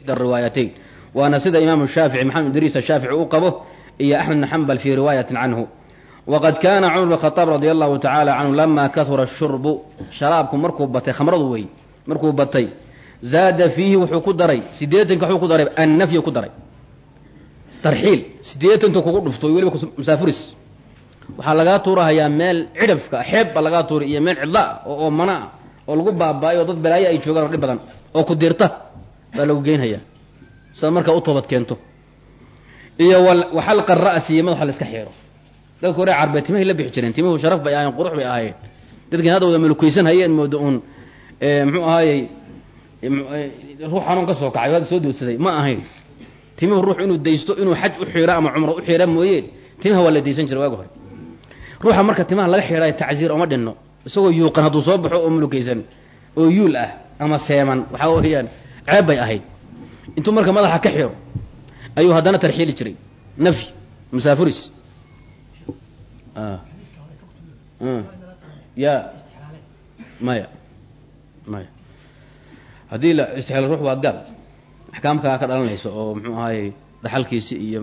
ixda riwaayatayn waana sida imaamu shaafici maxamed idriis ashaafici u qabo iyo axmed bn xambal fii riwaayatin canhu. Waqad kaana cumar bn khadaab radia allahu tacaala canhu lama kahura shurbu. Sharaabku markuu batay khamradu wey markuu batay zaada fiihi wuxuu ku daray siddeetanka wuxuu ku daray annafyu ku daray. Tarxiil siddeetanka kugu dhufto weliba musaafuris. Waxaa lagaa tuurahayaa meel cidhafka xeeb baa lagaa tuuray iyo meel cidla oo oomana ah oo lagu baaba'ay oo dad balaayo ay joogaan oo baa lagu geynhayaa sidaad markaa u toobad keento. Iyo waxalqa ra'si iyo madaxa la iska xeero. Dadka hore carbeed timahay la bixi jireen timuhu sharaf bay ahayen qurux bay ahaayeen. Dadkan hadda wada malukaysan hayeen mooda uun muxuu ahaayey ruux xanuun ka soo kacay hadda soo doodsaday ma ahayn. Timuhu ruux inuu daysto inuu xaj u xiiro ama cumro u xiira mooyeen timaha waa la daysan jiray waagi hore. Ruuxa marka timaha laga xidhaayo tacsiir oma dhinno. Isagoo yuuqan hadduu soo baxo oo mulukaysan oo yuul ah ama seeman waxaa weeyaan ceeb bay ahayd. Intuu marka madaxa ka xiro ayuu haddana tarxiili jiray. Nafyi musaafuris. Ya. Maya. Maya. Haddii la istixlaal ruux waa gaal. Axkaamkaa ka dhalanaysa oo muxuu ahaayey dhaxalkiisi iyo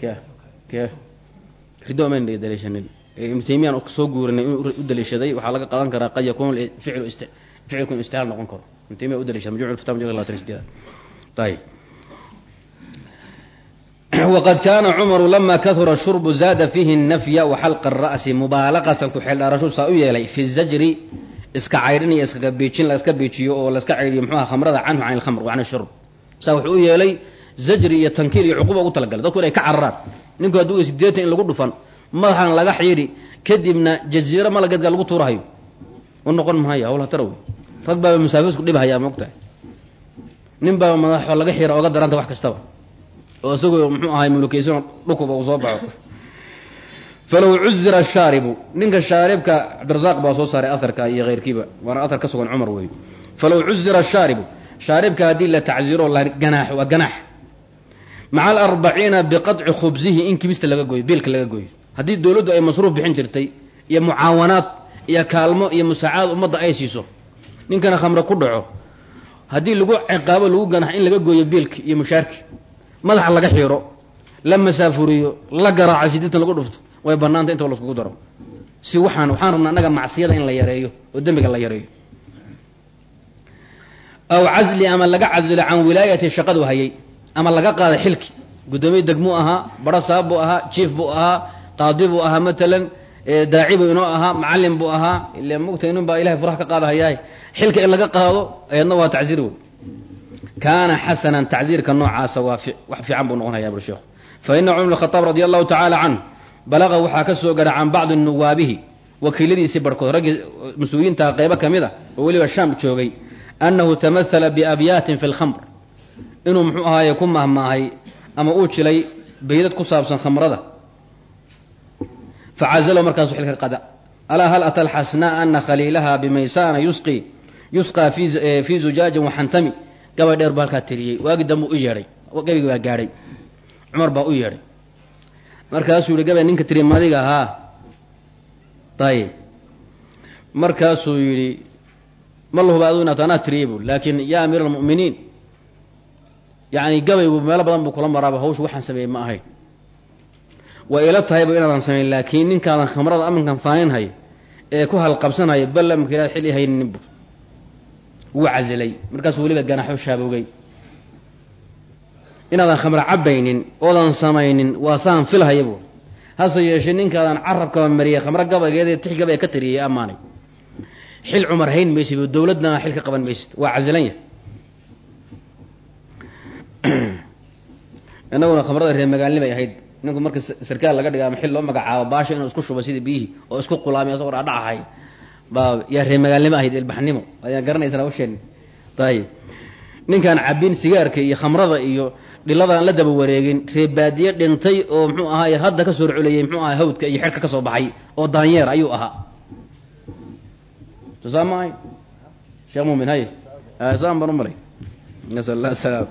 ke ke rido mayn daliishanin ibnu taymiyaan soo guurinay inuu u daliishaday waxaa laga qadan karaa qad ist ficilku in istixlaal noqon karo. Ibnu taymiya u daliishada majmuc lfita majmuc latan sideeda ayib wqad kaana cumaru lama kahura shurbu zaada fiihi nafya waxalqa ra'si mubaalaqatan ku xeeldhaarashu saa u yeelay fi zajri iska caydhin iyo iskaga biijin laska biijiyo oo laska caydhiyo muxuha khamrada canhu can ilkhamr wa can shurb. Saa wuxuu u yeelay zajri iyo tankiil iyo cuquba ugu talagalay. Dadku inay ka cararaan. Ninku in madaxan laga xiidhi kadibna jaziiro malageedka lagu tuurahayo. U noqon mahaya hawl hatara wey rag baaba musaafisku dhibhayaa maogtahay nin baaba madaxo laga xira oga daranta wax kastaba. Oo isagoo muxuu ahay mulukaysan dhukuba uu soo baxo. Falow cuzira shaaribu. Ninka shaaribka cabdirasaaq baa soo saaray aharka iyo keyrkiiba waana ahar ka sugan cumar wey falow cuzira shaaribu. Shaaribka haddii la tacziro la ganaaxo waa ganaax. Maca alarbaciina biqadci khubsihi in kibista laga gooyo biilka laga gooyo haddii dowladdu ay masruuf bixin jirtay iyo mucaawanaad iyo kaalmo iyo musaacaad ummadda ay siiso ninkana khamre ku dhaco. Haddii lagu ciqaabo lagu ganax in laga gooyo biilka iyo mushaarki madaxa laga xiiro la masaafuriyo la garaaco sideetan lagu dhufto way banaanta intaba laskugu daro. Si waxaan waxaan rabnaa annaga macsiyada in la yareeyo oo dembiga la yareeyo. Aw casli ama laga casilo can wilaayati shaqadu hayay ama laga qaada xilki. Guddoomiye degmuu ahaa baro saab buu ahaa jief buu ahaa qaadi buu ahaa matalan daaci buu inoo ahaa macalin buu ahaa ile mogta inun baa ilahay furaha ka qaadahayaa xilka in laga qaado ayadna waa tacsiir wey kaana xasanan tacsiirka noocaasa waa wax fiican buu noqon haya bursheekhu fa ina cumar bn khadaab radi allahu tacaala canhu balaqa waxaa ka soo gara can bacdi nuwaabihi wakiiladiisii barhkood raggii mas'uuliyiinta qeybo ka mid a oo weliba shaam joogay annahu tamahala biabyaatin fi lkhamr inuu muxuu ahaaye ku mahmaahay ama uu jilay baydad ku saabsan khamrada facazalo markaasu xilka qada alaa hal ata alxasnaa ana khaliilaha bimaysaana yusqi yusqaa fii zujaajin waxantami gabay dheer buu halkaa tiriyey waagi dambe u yeedhay gabigi baa gaadhay cumar baa u yeedhay markaasuu yihi gabay ninka tiriy madiga ahaa ayib markaasuu yidhi ma la huba adu inaad anaa tiriyey bu laakiin yaa amiir almu'miniin yacni gabaygu meelo badan buu kula maraaba hawshu waxaan sameeyey ma ahayn way ila tahayba inaadan samayn laakiin ninkaadan khamrada aminkan faaninhay ee ku halqabsanhaya ballamka ilaad xil i haynin bu wuu casilay. Markaasuu weliba ganaxo shaabogay inaadan khamro cabaynin oodan samaynin waa saan filhaya hase yeeshee ninkaadan carabkaba mariyay khamro gabaygeed tix gabay ka tariyay ammaanay. Xil cumar hayn maysid dowladna xil ka qaban maysid. Waa casilan yahay inaguna khamrada reer magaalni bay ahayd ninku marka sarkaal laga dhiga ama xil loo magacaabo baasha inuu isku shubo sidii biyihii oo isku qulaamiy asagoo dhadhacahay baa yaa reer magaalnimo ahayd ilbaxnimo ayaa garanaysaa usheeni ayib ninkaan cabin sigaarka iyo khamrada iyo dhiladaan la daba wareegin reebaadiye dhintay oo muxuu ahaay hadda ka soo rculeyey muxuu ahay hawdka iyo xerka ka soo baxay oo daanyeer ayuu ahaa. Soo saa ma ahay sheekh mumin hay. Saan baan u malay nasal allah salaam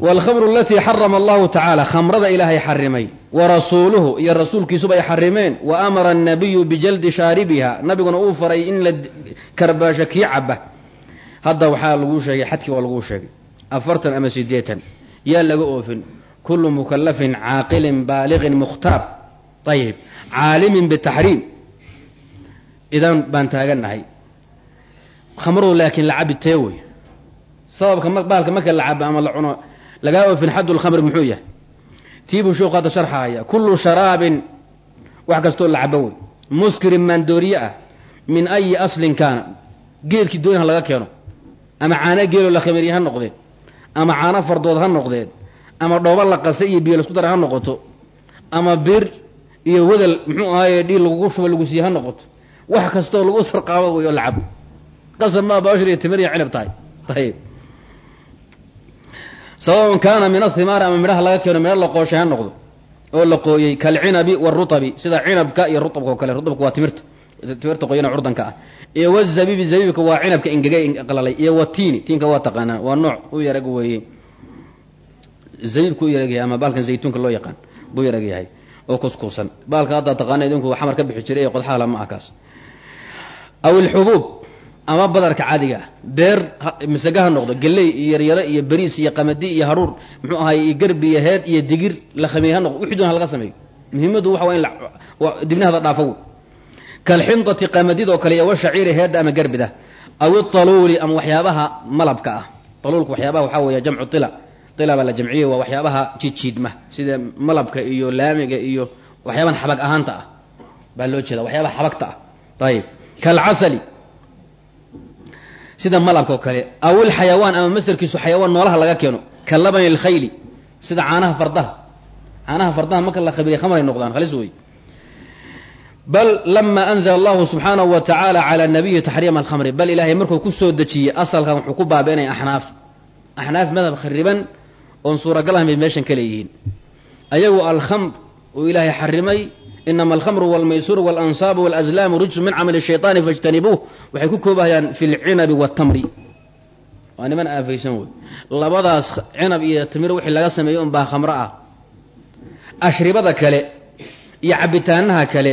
waalkhamru alatii xarama allahu tacaala khamrada ilaahay xarimay wa rasuuluhu iyo rasuulkiisuba ay xarimeen wa amara annabiyu bijaldi shaaribiha nabiguna uu faray in la karbaasho kii caba hadda waxaa laguu sheegay xadkii waa laguu sheegay afartan ama sideetan yaa laga oofin kullu mukalafin caaqilin baaliqin mukhtaar ayib caalimin bitaxriim idan baan taagannahay khamradu laakiin la cabi tee wey sababka marka la cabo ama la lagaa oofin xaddu lkhamri muxuu yahay tiibuu sheeku hadda sharxaaya kullu sharaabin wax kastoo la cabo wey muskirin maandooriye ah min ayi aslin kaana geedkii doonha laga keeno ama caano geeloo la khamiriye ha noqdeen ama caano fardood ha noqdeen ama dhooba la qasay iyo biyo la isku dara ha noqoto ama bir iyo wadal muxuu ahaaye dhiil lagugu shuba lagu siiye ha noqoto wax kastoo lagu sarqaabo wey oo la cabo qasab maa baashir iyo timir iyo cinab tahay ayib sawaun kaana min athimaari ama midhaha laga keeno midha la qooshay ha noqdo oo la qooyey kalcinabi warutabi sida cinabka iyo rutabka oo kale. Rutabka waa timirta timirta qoyana curdanka ah. Iyo wazabibi zabibka waa cinabka ingegay qalalay iyo watiini tiinka waa taqaanaan waa nooc u yarag weeye zabibka u yaragyahay ama baalkan zaytuunka loo yaqaan buu yarag yahay oo kuskuusan baalka haddaa taqaana idinku xamar ka bixi jiray ee qodxaha lama ah kaas aw ilxubuub ama badarka caadiga ah. Beer masaga ha noqdo geley iyo yaryaro iyo beriis iyo qamadi iyo haruur muxuu ahay iyo garbi iyo heed iyo digir la khamey ha noqdo wixii doon ha laga sameeyo muhiimaddu waxa waa in dibnahada dhaafo kalxindati qamadid oo kale iyo washaciiri heedda ama garbida aw italuuli ama waxyaabaha malabka ah. Taluulka waxyaabaha waxaa weeye jamcu ila ila baa la jamciyey waa waxyaabaha jidjiidma sida malabka iyo laamiga iyo waxyaabahan xabag ahaanta ah baa loo jeeda waxyaabaha xabagta ah. Ayib kalcasali sida malabka oo kale. Aw ilxayawaan ama masarkiisu xayawaan noolaha laga keeno. Ka labani lkhayli sida caanaha fardaha. Caanaha fardaha marka la khabiriya khamray noqdaan halis wey bal lama anzla allahu subxaanahu wa tacaala calى nabiyi taxriima alkhamri bal ilaahay markuu ku soo dejiyey asalkan wuxuu ku baabiinaya axnaaf. Axnaaf madhab khariban oon suuragal ahayn bay meeshan ka leeyihiin. Ayagu alkhamr uu ilaahay xarimay inama alkhamru walmaysuru walansaabu walazlaamu rijsu min camali shayطaani faاjtanibuuh waxay ku koobahayaan fi lcinabi watamri waa niman aafaysan wey labadaas cinab iyo tamir wixii laga sameeyo un baa khamro ah. Ashribada kale iyo cabitaanaha kale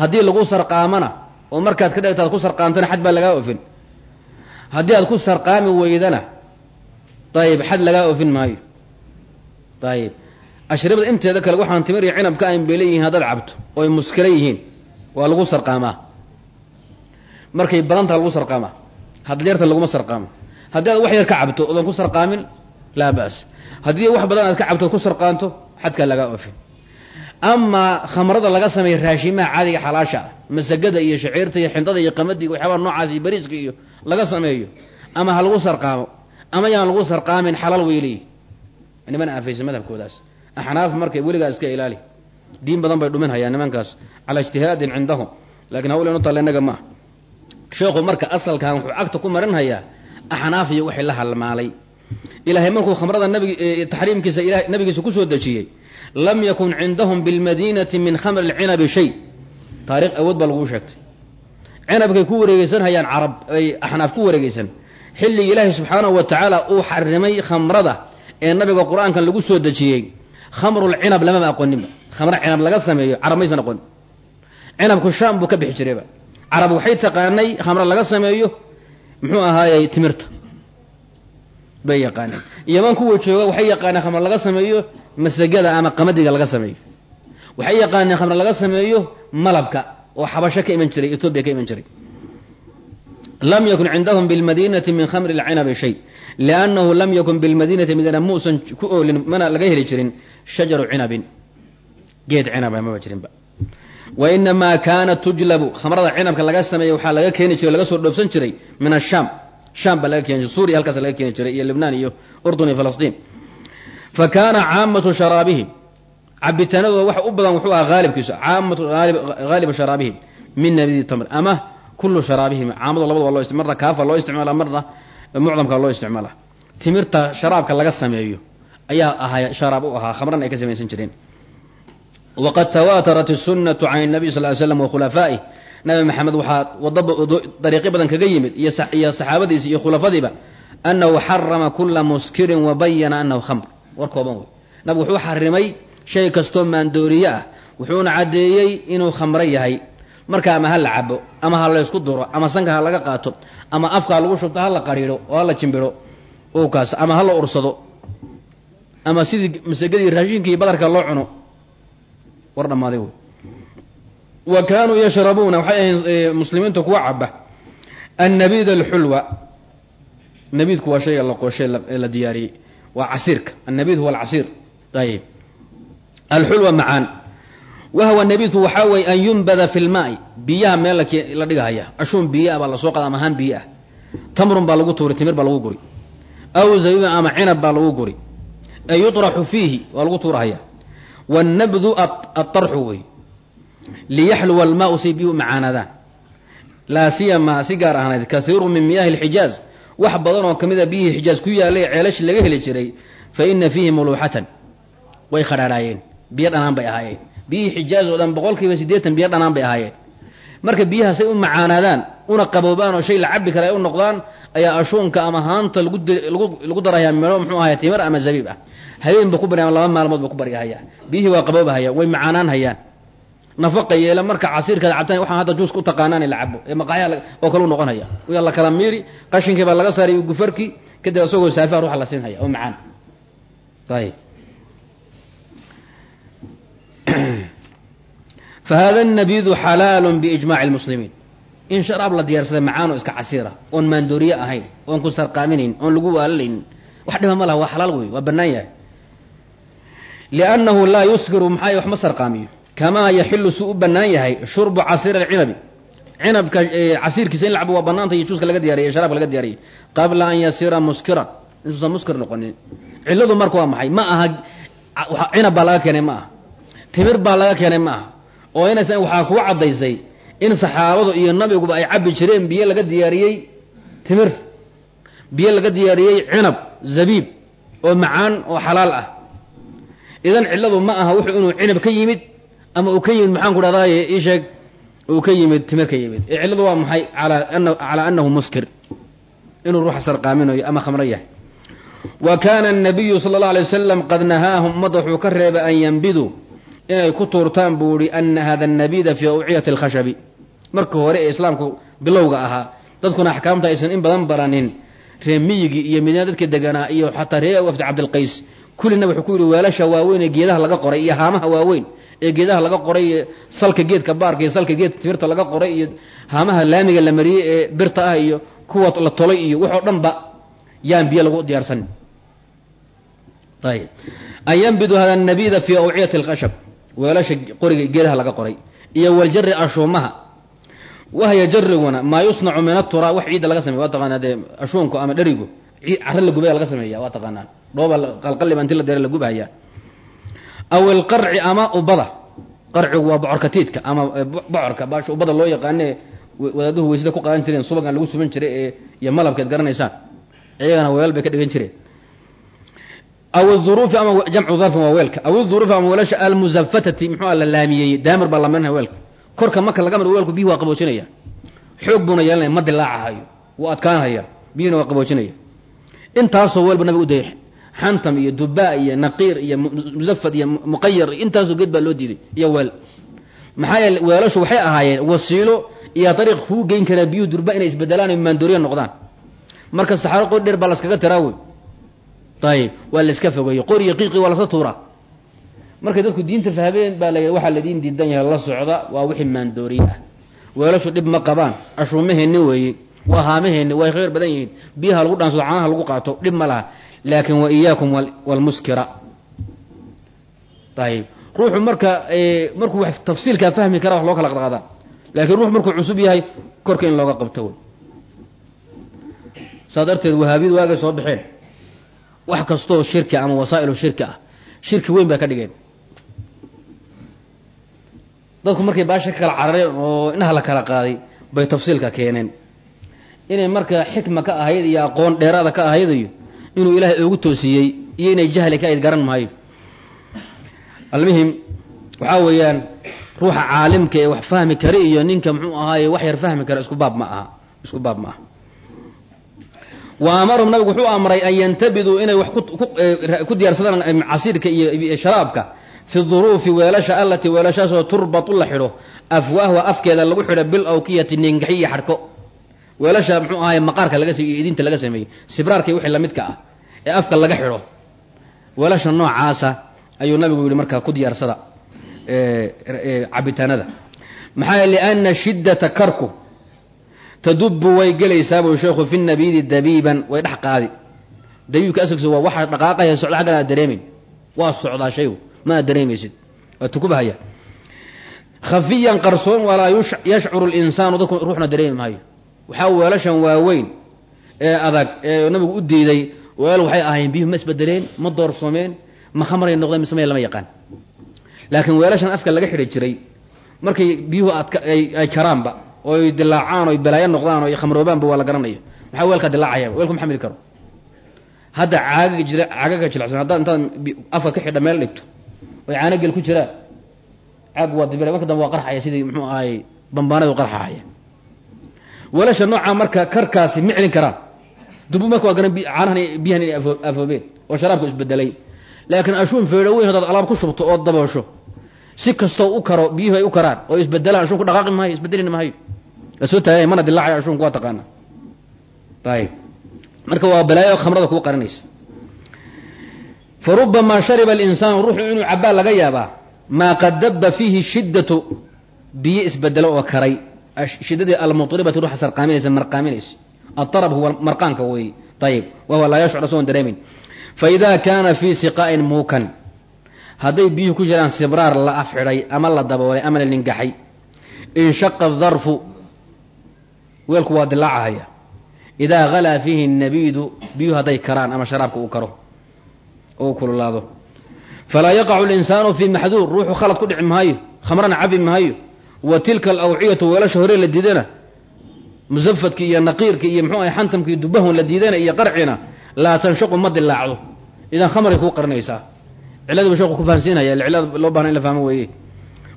haddii lagu sarqaamana oo markaad ka dhegtaad ku sarqaamtana xad baa lagaa ofin haddii aad ku sarqaami weydana ayib xad lagaa ofin maayo. Ayib ashribada inteeda kale waxaan timir iyo cinab ka ayn bay leeyihiin haddaad cabto oo ay muskila yihiin. Waa lagu sarqaamaa. Markay badantaha lagu sarqaamaa. Haddad yarta laguma sarqaamo. Haddii aad wax yar ka cabto odan ku sarqaamin laa ba'as. Haddii wax badan aad ka cabto ku sarqaanto xadkaa lagaa ofin amaa khamrada laga sameeya raashimaha caadiga xalaasha ah masagada iyo shaciirta iyo xindada iyo qamadiga waxyaabaha noocaas iyo bariiska iyo laga sameeyo ama ha lagu sarqaamo ama yaan lagu sarqaamin xalaal way leeyihi niman aafaysa madhabkoodaas axnaaf marka weligaa iska ilaali diin badan bay dhumin hayaan nimankaas calaa ijtihaadin cindahum lakiin hawlen u talle innaga ma sheekhu marka asalkan wuxuu cagta ku marin hayaa axnaaf iyo wixii la halmaalay ilaahay markuu khamrada nabig taxriimkiisa nabigiisa ku soo dejiyey lam yakun cindahum bilmadinati min khamri lcinabi shay taarikh awood baa laguu sheegtay cinabkay ku wareegeysan hayaan carab ay axnaaf ku wareegeysan xilligii ilaahay subxaanahu wa tacaala uu xarimay khamrada ee nabiga qur'aankan lagu soo dejiyey khamrulcinab lamama aqoninba khamro cinab laga sameeyo carab maysan aqonin cinabku shaam buu ka bixi jirayba carab waxay taqaanay khamro laga sameeyo muxuu ahaayey timirta. Bay yaqaaneen. Yaman kuwa jooga waxay yaqaaneen khamro laga sameeyo masagada ama qamadiga laga sameeyo. Waxay yaqaaneen khamro laga sameeyo malabka oo xabasho ka iman jiray etoobiya ka iman jiray. Lam yakun cindahum bilmadinati min khamri lcinabi shay liannahu lam yakun bilmadinati midna muusan ku oolin mana laga heli jirin shajaru cinabin geed cinaba maba jirinba wa kaanat tujlabu khamrada cinabka laga sameeya waxaa laga keeni jiray laga soo dhoofsan jiray min ashaam shaam baa laga keeni jiray suuriya halkaas laga keeni jiray iyo libnaan iyo urdun iyo falastiin fa kaana caamatu sharaabihim cabitaanadooda waxa u badan wuxuu ahaa haalibkiisu caamatu haalibu sharaabihim min nabidi tamr ama kullu sharaabihim caamado labada waa loo marna kaafa loo isticmaala marna mucdamka loo isticmaala. Timirta sharaabka laga sameeyo ayaa ahaa sharaab u ahaa khamran ay ka samaysan jireen. Waqad tawaatarat sunnatu can nabiy sal ly slam wakhulafaaih nabi maxamed waxaa wadariiqyo badan kaga yimid iyo saxaabadiisi iyo khulafadiiba annahu xarama kula muskirin wabayana anahu khamr. War kooban wey. Nabigu wuxuu xarimay shay kastoo maandooriye ah. Wuxuuna caddeeyey inuu khamro yahay. Marka ama ha la cabo ama ha laysku duro ama sanka ha laga qaato ama afka ha lagu shubto ha la qariidho oo ha la jimbiro kaas ama ha la ursado ama sidii masagadii raashinka iyo badarka loo cuno war dhammaaday wey. Wa kaanuu yashrabuuna waxay ahayn muslimiintu kuwa caba annabid alxulwa nabiidku waa shayga la qooshay la diyaariyey waa casiirka annabid huwa alcasiir ayib. Alxulwa macaan wahwa nabiidku waxaa weye an yunbada fi lmaai biyaha meel la dhigahaya ashuun biyaa baa la soo qada ama ahaan biyaah tamrun baa lagu tuuri timir baa lagu guri aw zabibun ama cinab baa lagu guri ay yuطraxu fiihi waa lagu tuurahaya wannabdu aarxu wey liyaxluwa almaau si biyu macaanadaan laa siyamaa si gaar ahnayd kaiiru min miyaahi lxijaaz wax badan oo ka mida biyihii xijaaz ku yaalay ceelashii laga heli jiray fa ina fiihi muluuxatan way khadhaadhaayeen biyo dhanaan bay ahaayeen biyihii xijaaz oo dhan boqol kiiba siddeetan biyo dhanaan bay ahaayeen. Marka biyahaasay u macaanaadaan una qaboobaan oo shay la cabi kara ay u noqdaan ayaa ashuunka ama haanta lagu darayaa midho muxuu ahay timir ama zabiib ah. Habeen ba ku ama laba maalmood ba ku baryahaya biyihii waa qaboobahayaan way macaanaan hayaan. Nafaqa yeela marka casiirkaad cabtaan waxaan hadda juuska u taqaanaan la cabo ee maqaxya oo kale u noqon waa la kala miiri qashinkii baa laga saaray gufarkii kadib isagoo saafiha ruuxa la siin haya oo macaan. Ayib fahada الnabidu xalaalu biijmaci اlmuslimiin in sharaab la diyaarsada macaanoo iska casiira oon maandooriye ahayn oon ku sarqaaminayn oon lagu waalalaynin wax dhiba ma laha waa xalaal wey waa bannaan yahay liannahu laa yuskiru maxaa wax ma sarqaamiyo kamaa yaxilu suu u bannaan yahay shurbu casiir alcinabi cinabka casiirkiisa in la cabo waa bannaanta iyo juuska laga diyariyay sharaabka laga diyaariyay qabla an yasiira muskiran intuusan muskir noqonin cilladu marka waa maxay ma aha cinab baa laga keenay ma aha timir baa laga keenay ma aha oo inays waxaa kugu caddaysay in saxaabadu iyo nabiguba ay cabbi jireen biyo laga diyaariyey timir biyo laga diyaariyey cinab zabiib oo macaan oo xalaal ah. Idan cilladu ma aha wuxuu inuu cinab ka yimid ama uu ka yimid maxaan ku dhahdaye ii sheeg uu ka yimid timir ka yimid. Ee cilladu waa maxay? Calaa annahu muskir. Inuu ruuxa sarqaaminayo ama khamro yahay. Wa kaana annabiyu sala allah alay wasalam qad nahaahum ummadda wuxuu ka reebay an yambiduu inay ku tuurtaan buu ihi ana hada nabida fii awciyati alkhashabi. Marka hore ee islaamku bilowga ahaa dadkuna axkaamta aysan in badan baranin. Ree miyigi iyo madiina dadka deganaa iyo xataa ree wafdi cabdilqays kullina wuxuu ku yidhi weelasha waaweyn ee geedaha laga qoray iyo haamaha waaweyn ee geedaha laga qoray iyo salka geedka baarka iyo salka geedka timirta laga qoray iyo haamaha laamiga la mariyey ee birta ah iyo kuwa la tolay iyo waxoo dhanba yaan biyo lagu diyaarsanin ayb an hada nabida fii awciyati alkhashab weelasha qoriga geedaha laga qoray iyo waljari ashuumaha. Wahya jariguna maa yusnacu min atura wax ciidda laga samey waa taqaanaa dee ashuunku ama dherigu cara la gubaya laga sameeya waa taqaanaan dhooba qalqaliba inti la dere la gubahaya aw ilqarci ama ubada qarcigu waa bocorkatiidka ama bocorka baasha ubada loo yaqaane wadaaduhu weysada ku qaadan jireen subagan lagu suban jiray ee iyo malabkeed garanaysaan. Iyagana weel bay ka dhigan jireen aw uruufi ama jamcu darfin waa weelka. Aw uruufi ama weelasha almuzafatati muxuu la laamiyey daamir baa lamarinaya weelka. Korka marka laga mar weelku biyuhu waa qaboojinaya. Xoog buuna yeelanaya ma dilaacahayo wuu adkaanhaya biyuhuna waa qaboojinaya. Intaasoo weelba nabiga u dayay xantam iyo dubaa iyo naqiir iyo musafad iyo muqayar intaasoo geed baa loo diiday iyo weel. Maxaa yeele weelashu waxay ahaayeen wasiilo iyo dariiq kuu geyn karaa biyuhu durba inay isbedelaan o maandooriya noqdaan. Marka saxaaro qori dheer baa laskaga tiraa ayib waa la iska fogeeyo qori iyo qiiqi waa tuuraa. Markay dadku diinta fahmeen baa la waxaa ladiin diidan yahay la socda waa wixii maandooriye ah weelashu dhib ma qabaan. Ashuumaheenni weeye waa haamaheenni way khayr badan yihiin. Biyaha lagu dhaansado caanaha lagu qaato dhib ma laha. Laakin wa iyaakum wlmuskira ayib ruuxu marka markuu wax tafsiilkaa fahmi kara wax loo kala qadqaadaa laakiin ruux markuu cusub yahay korka in looga qabto. Wey saa darteed wahaabiyadu waagay soo baxeen wax kastoo shirki ama wasaa'ilu shirki ah. Shirki weyn baa ka dhigeen. Dadku markay baasha ka kala carareen oo inaha la kala qaaday bay tafsiilka keeneen. Inay marka xikma ka ahayd iyo aqoon dheeraada ka ahayd iyo inuu ilaahay oogu toosiyey iyo inay jahli ka ayd garan maayo. Almuhim waxaa weeyaan ruuxa caalimka ee wax fahmi kara iyo ninka muxuu ahaaye wax yar fahmi kara isku baab ma aha isku baab ma aha wa amarahum nabigu wuxuu amray an yantabiduu inay wax ku diyaarsadaan casiirka iyo sharaabka. Fi duruufi weelasha allatii weelashaasoo turbatu la xidho. Afwaahwa afkeeda lagu xidho bil awkiyati ningaxi iyo xadhko. Weelasha muxuu ahaay maqaarka laga samey iyo idinta laga sameeyey. Sibraarkii wixii lamidka ah ee afka laga xidho. Weelasha noocaasa ayuu nabigu yihi markaa ku diyaarsada cabitaanada. Maxaa liana shiddata karku tadubu way gelaysaa buu sheekhu fi nabiidi dabiiban way dhex qaadi. Dabiibka asalkiisa waa waxa dhaqaaqaya socda xaggan aad dareemayn waa socdaa shaygu ma aad dareemaysid. Waa tukubahaya. Khafiyan qarsoon walaa yashcuru linsaanu dadku ruuxna dareemi maayo. Waxaa weelashan waaweyn ee adag ee nabigu u diiday weel waxay ahayn biyuhu ma isbedeleen ma doorsoomeen ma khamray noqdeen mise may lama yaqaan. Laakiin weelashan afka laga xidhi jiray markay biyuhu ay karaanba oy dilaacaan oy balaayo noqdaan oy khamroobaanba waa la garanaya maxaa weelkaa dilaacaya weelku ma karo hadda caagaga jira caagaga jilacsan haddaad intaad afka ka xidha meel dhigto oy caanogel ku jiraan caag waa dibila marka dambe waa qarxaya sidii muxuu ahay bambaanadu qarxahaya weelasha noocaa marka karkaasi ma celin karaan dubu marka waa garan caanahan biyahan inay afoobeen oo sharaabka isbedelay laakiin ashuun feedho weyn haddaad alaab ku shubto oo daboosho si kastoo u karo biyuhu ay u karaan oo isbedelaan ashuunku dhaqaaqi maayo isbedelina maayo. Waa soo mana dilaacaya ashuunku waa taqaana. Ayib marka waa balaayo khamrada kuu qarinaysa. Fa shariba alinsaanu ruuxu inuu cabaa laga yaabaa maa qad daba fiihi shiddatu biyo isbedelo oo karay. Shiddadii almuطribati ruuxa sarqaaminaysa marqaaminaysa. Aarab huwa marqaanka wey ayib wahuwa laa yashcur asagoon dareemin. Faida kaana fii siqaa'in muukan hadday biyuhu ku jiraan sibraar la afxidhay ama la daboolay ama la ningaxay inshaqa darfu weelku waa dilaacahaya. Idaa halaa fiihi nabiidu biyuhu hadday karaan ama sharaabka uu karo oo u kululaado falaa yaqacu linsaanu fii maxduur ruuxu khalad ku dhici maayo khamrana cabi maayo. Wa tilka alawciyatu weelasha hore la diidana musafadki iyo naqiirki iyo mxuu ahay xantamki iyo dubahun la diidana iyo qarcina laa tanshaqu ma dilaacdo. Idan khamray kuu qarinaysaa ciladiibu sheeku ku fahansiinaya cilada loo bahna in la fahmo weeye.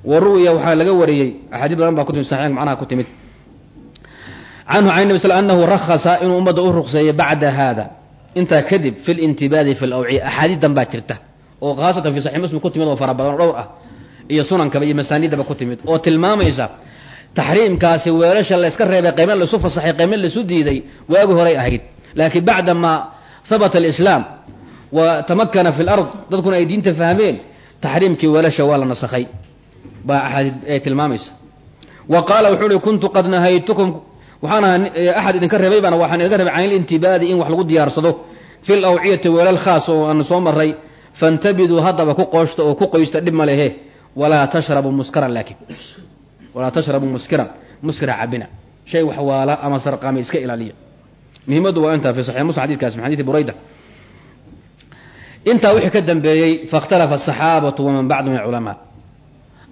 Wa waxaa laga wariyey axaadiis badan baa ku timid saxiix macnaha ku timid. Canhu can nabi sl anahu rakhasa inuu ummadda u ruqseeyey bacda hada intaa kadib fi lintibaadi fi lawciya axaadiidan baa jirta oo khaasatan fi saxix muslim ku timid oo fara badan oo dhowr ah iyo sunankaba iyo masaaniidaba ku timid oo tilmaamaysa taxriimkaasi weelasha layska reebay qayma laisu fasaxay qayma laisu diiday waagi horay ahayd. Laakiin bacda maa habata alislaam wa tamakana fi lard dadkuna ay diinta fahmeen. Taxriimkii weelasha waa la nasakhay baa axaadiid ay tilmaamaysa. Wa qaala wuxuu uhi kuntu qad nahaytukum. Waxaan ahaa axad idinka reebay baana waxaan idinka reebay can ilintibaadi in wax lagu diyaarsado. Fi lawciyati weelal khaas oo aan soo maray fantabiduu haddaba ku qooshta oo ku qoysta dhib ma lehe. Walaa tashrabuu muskaran laakiin walaa tashrabuu muskiran muskira cabina shay waxwaala ama sarqaamay iska ilaaliya. Muhimaddu waa intaa fi saxix muslim xadidkaas min xadiidi intaa wixii ka dambeeyey fakhtalafa asaxaabatu waman bacdu min alculamaa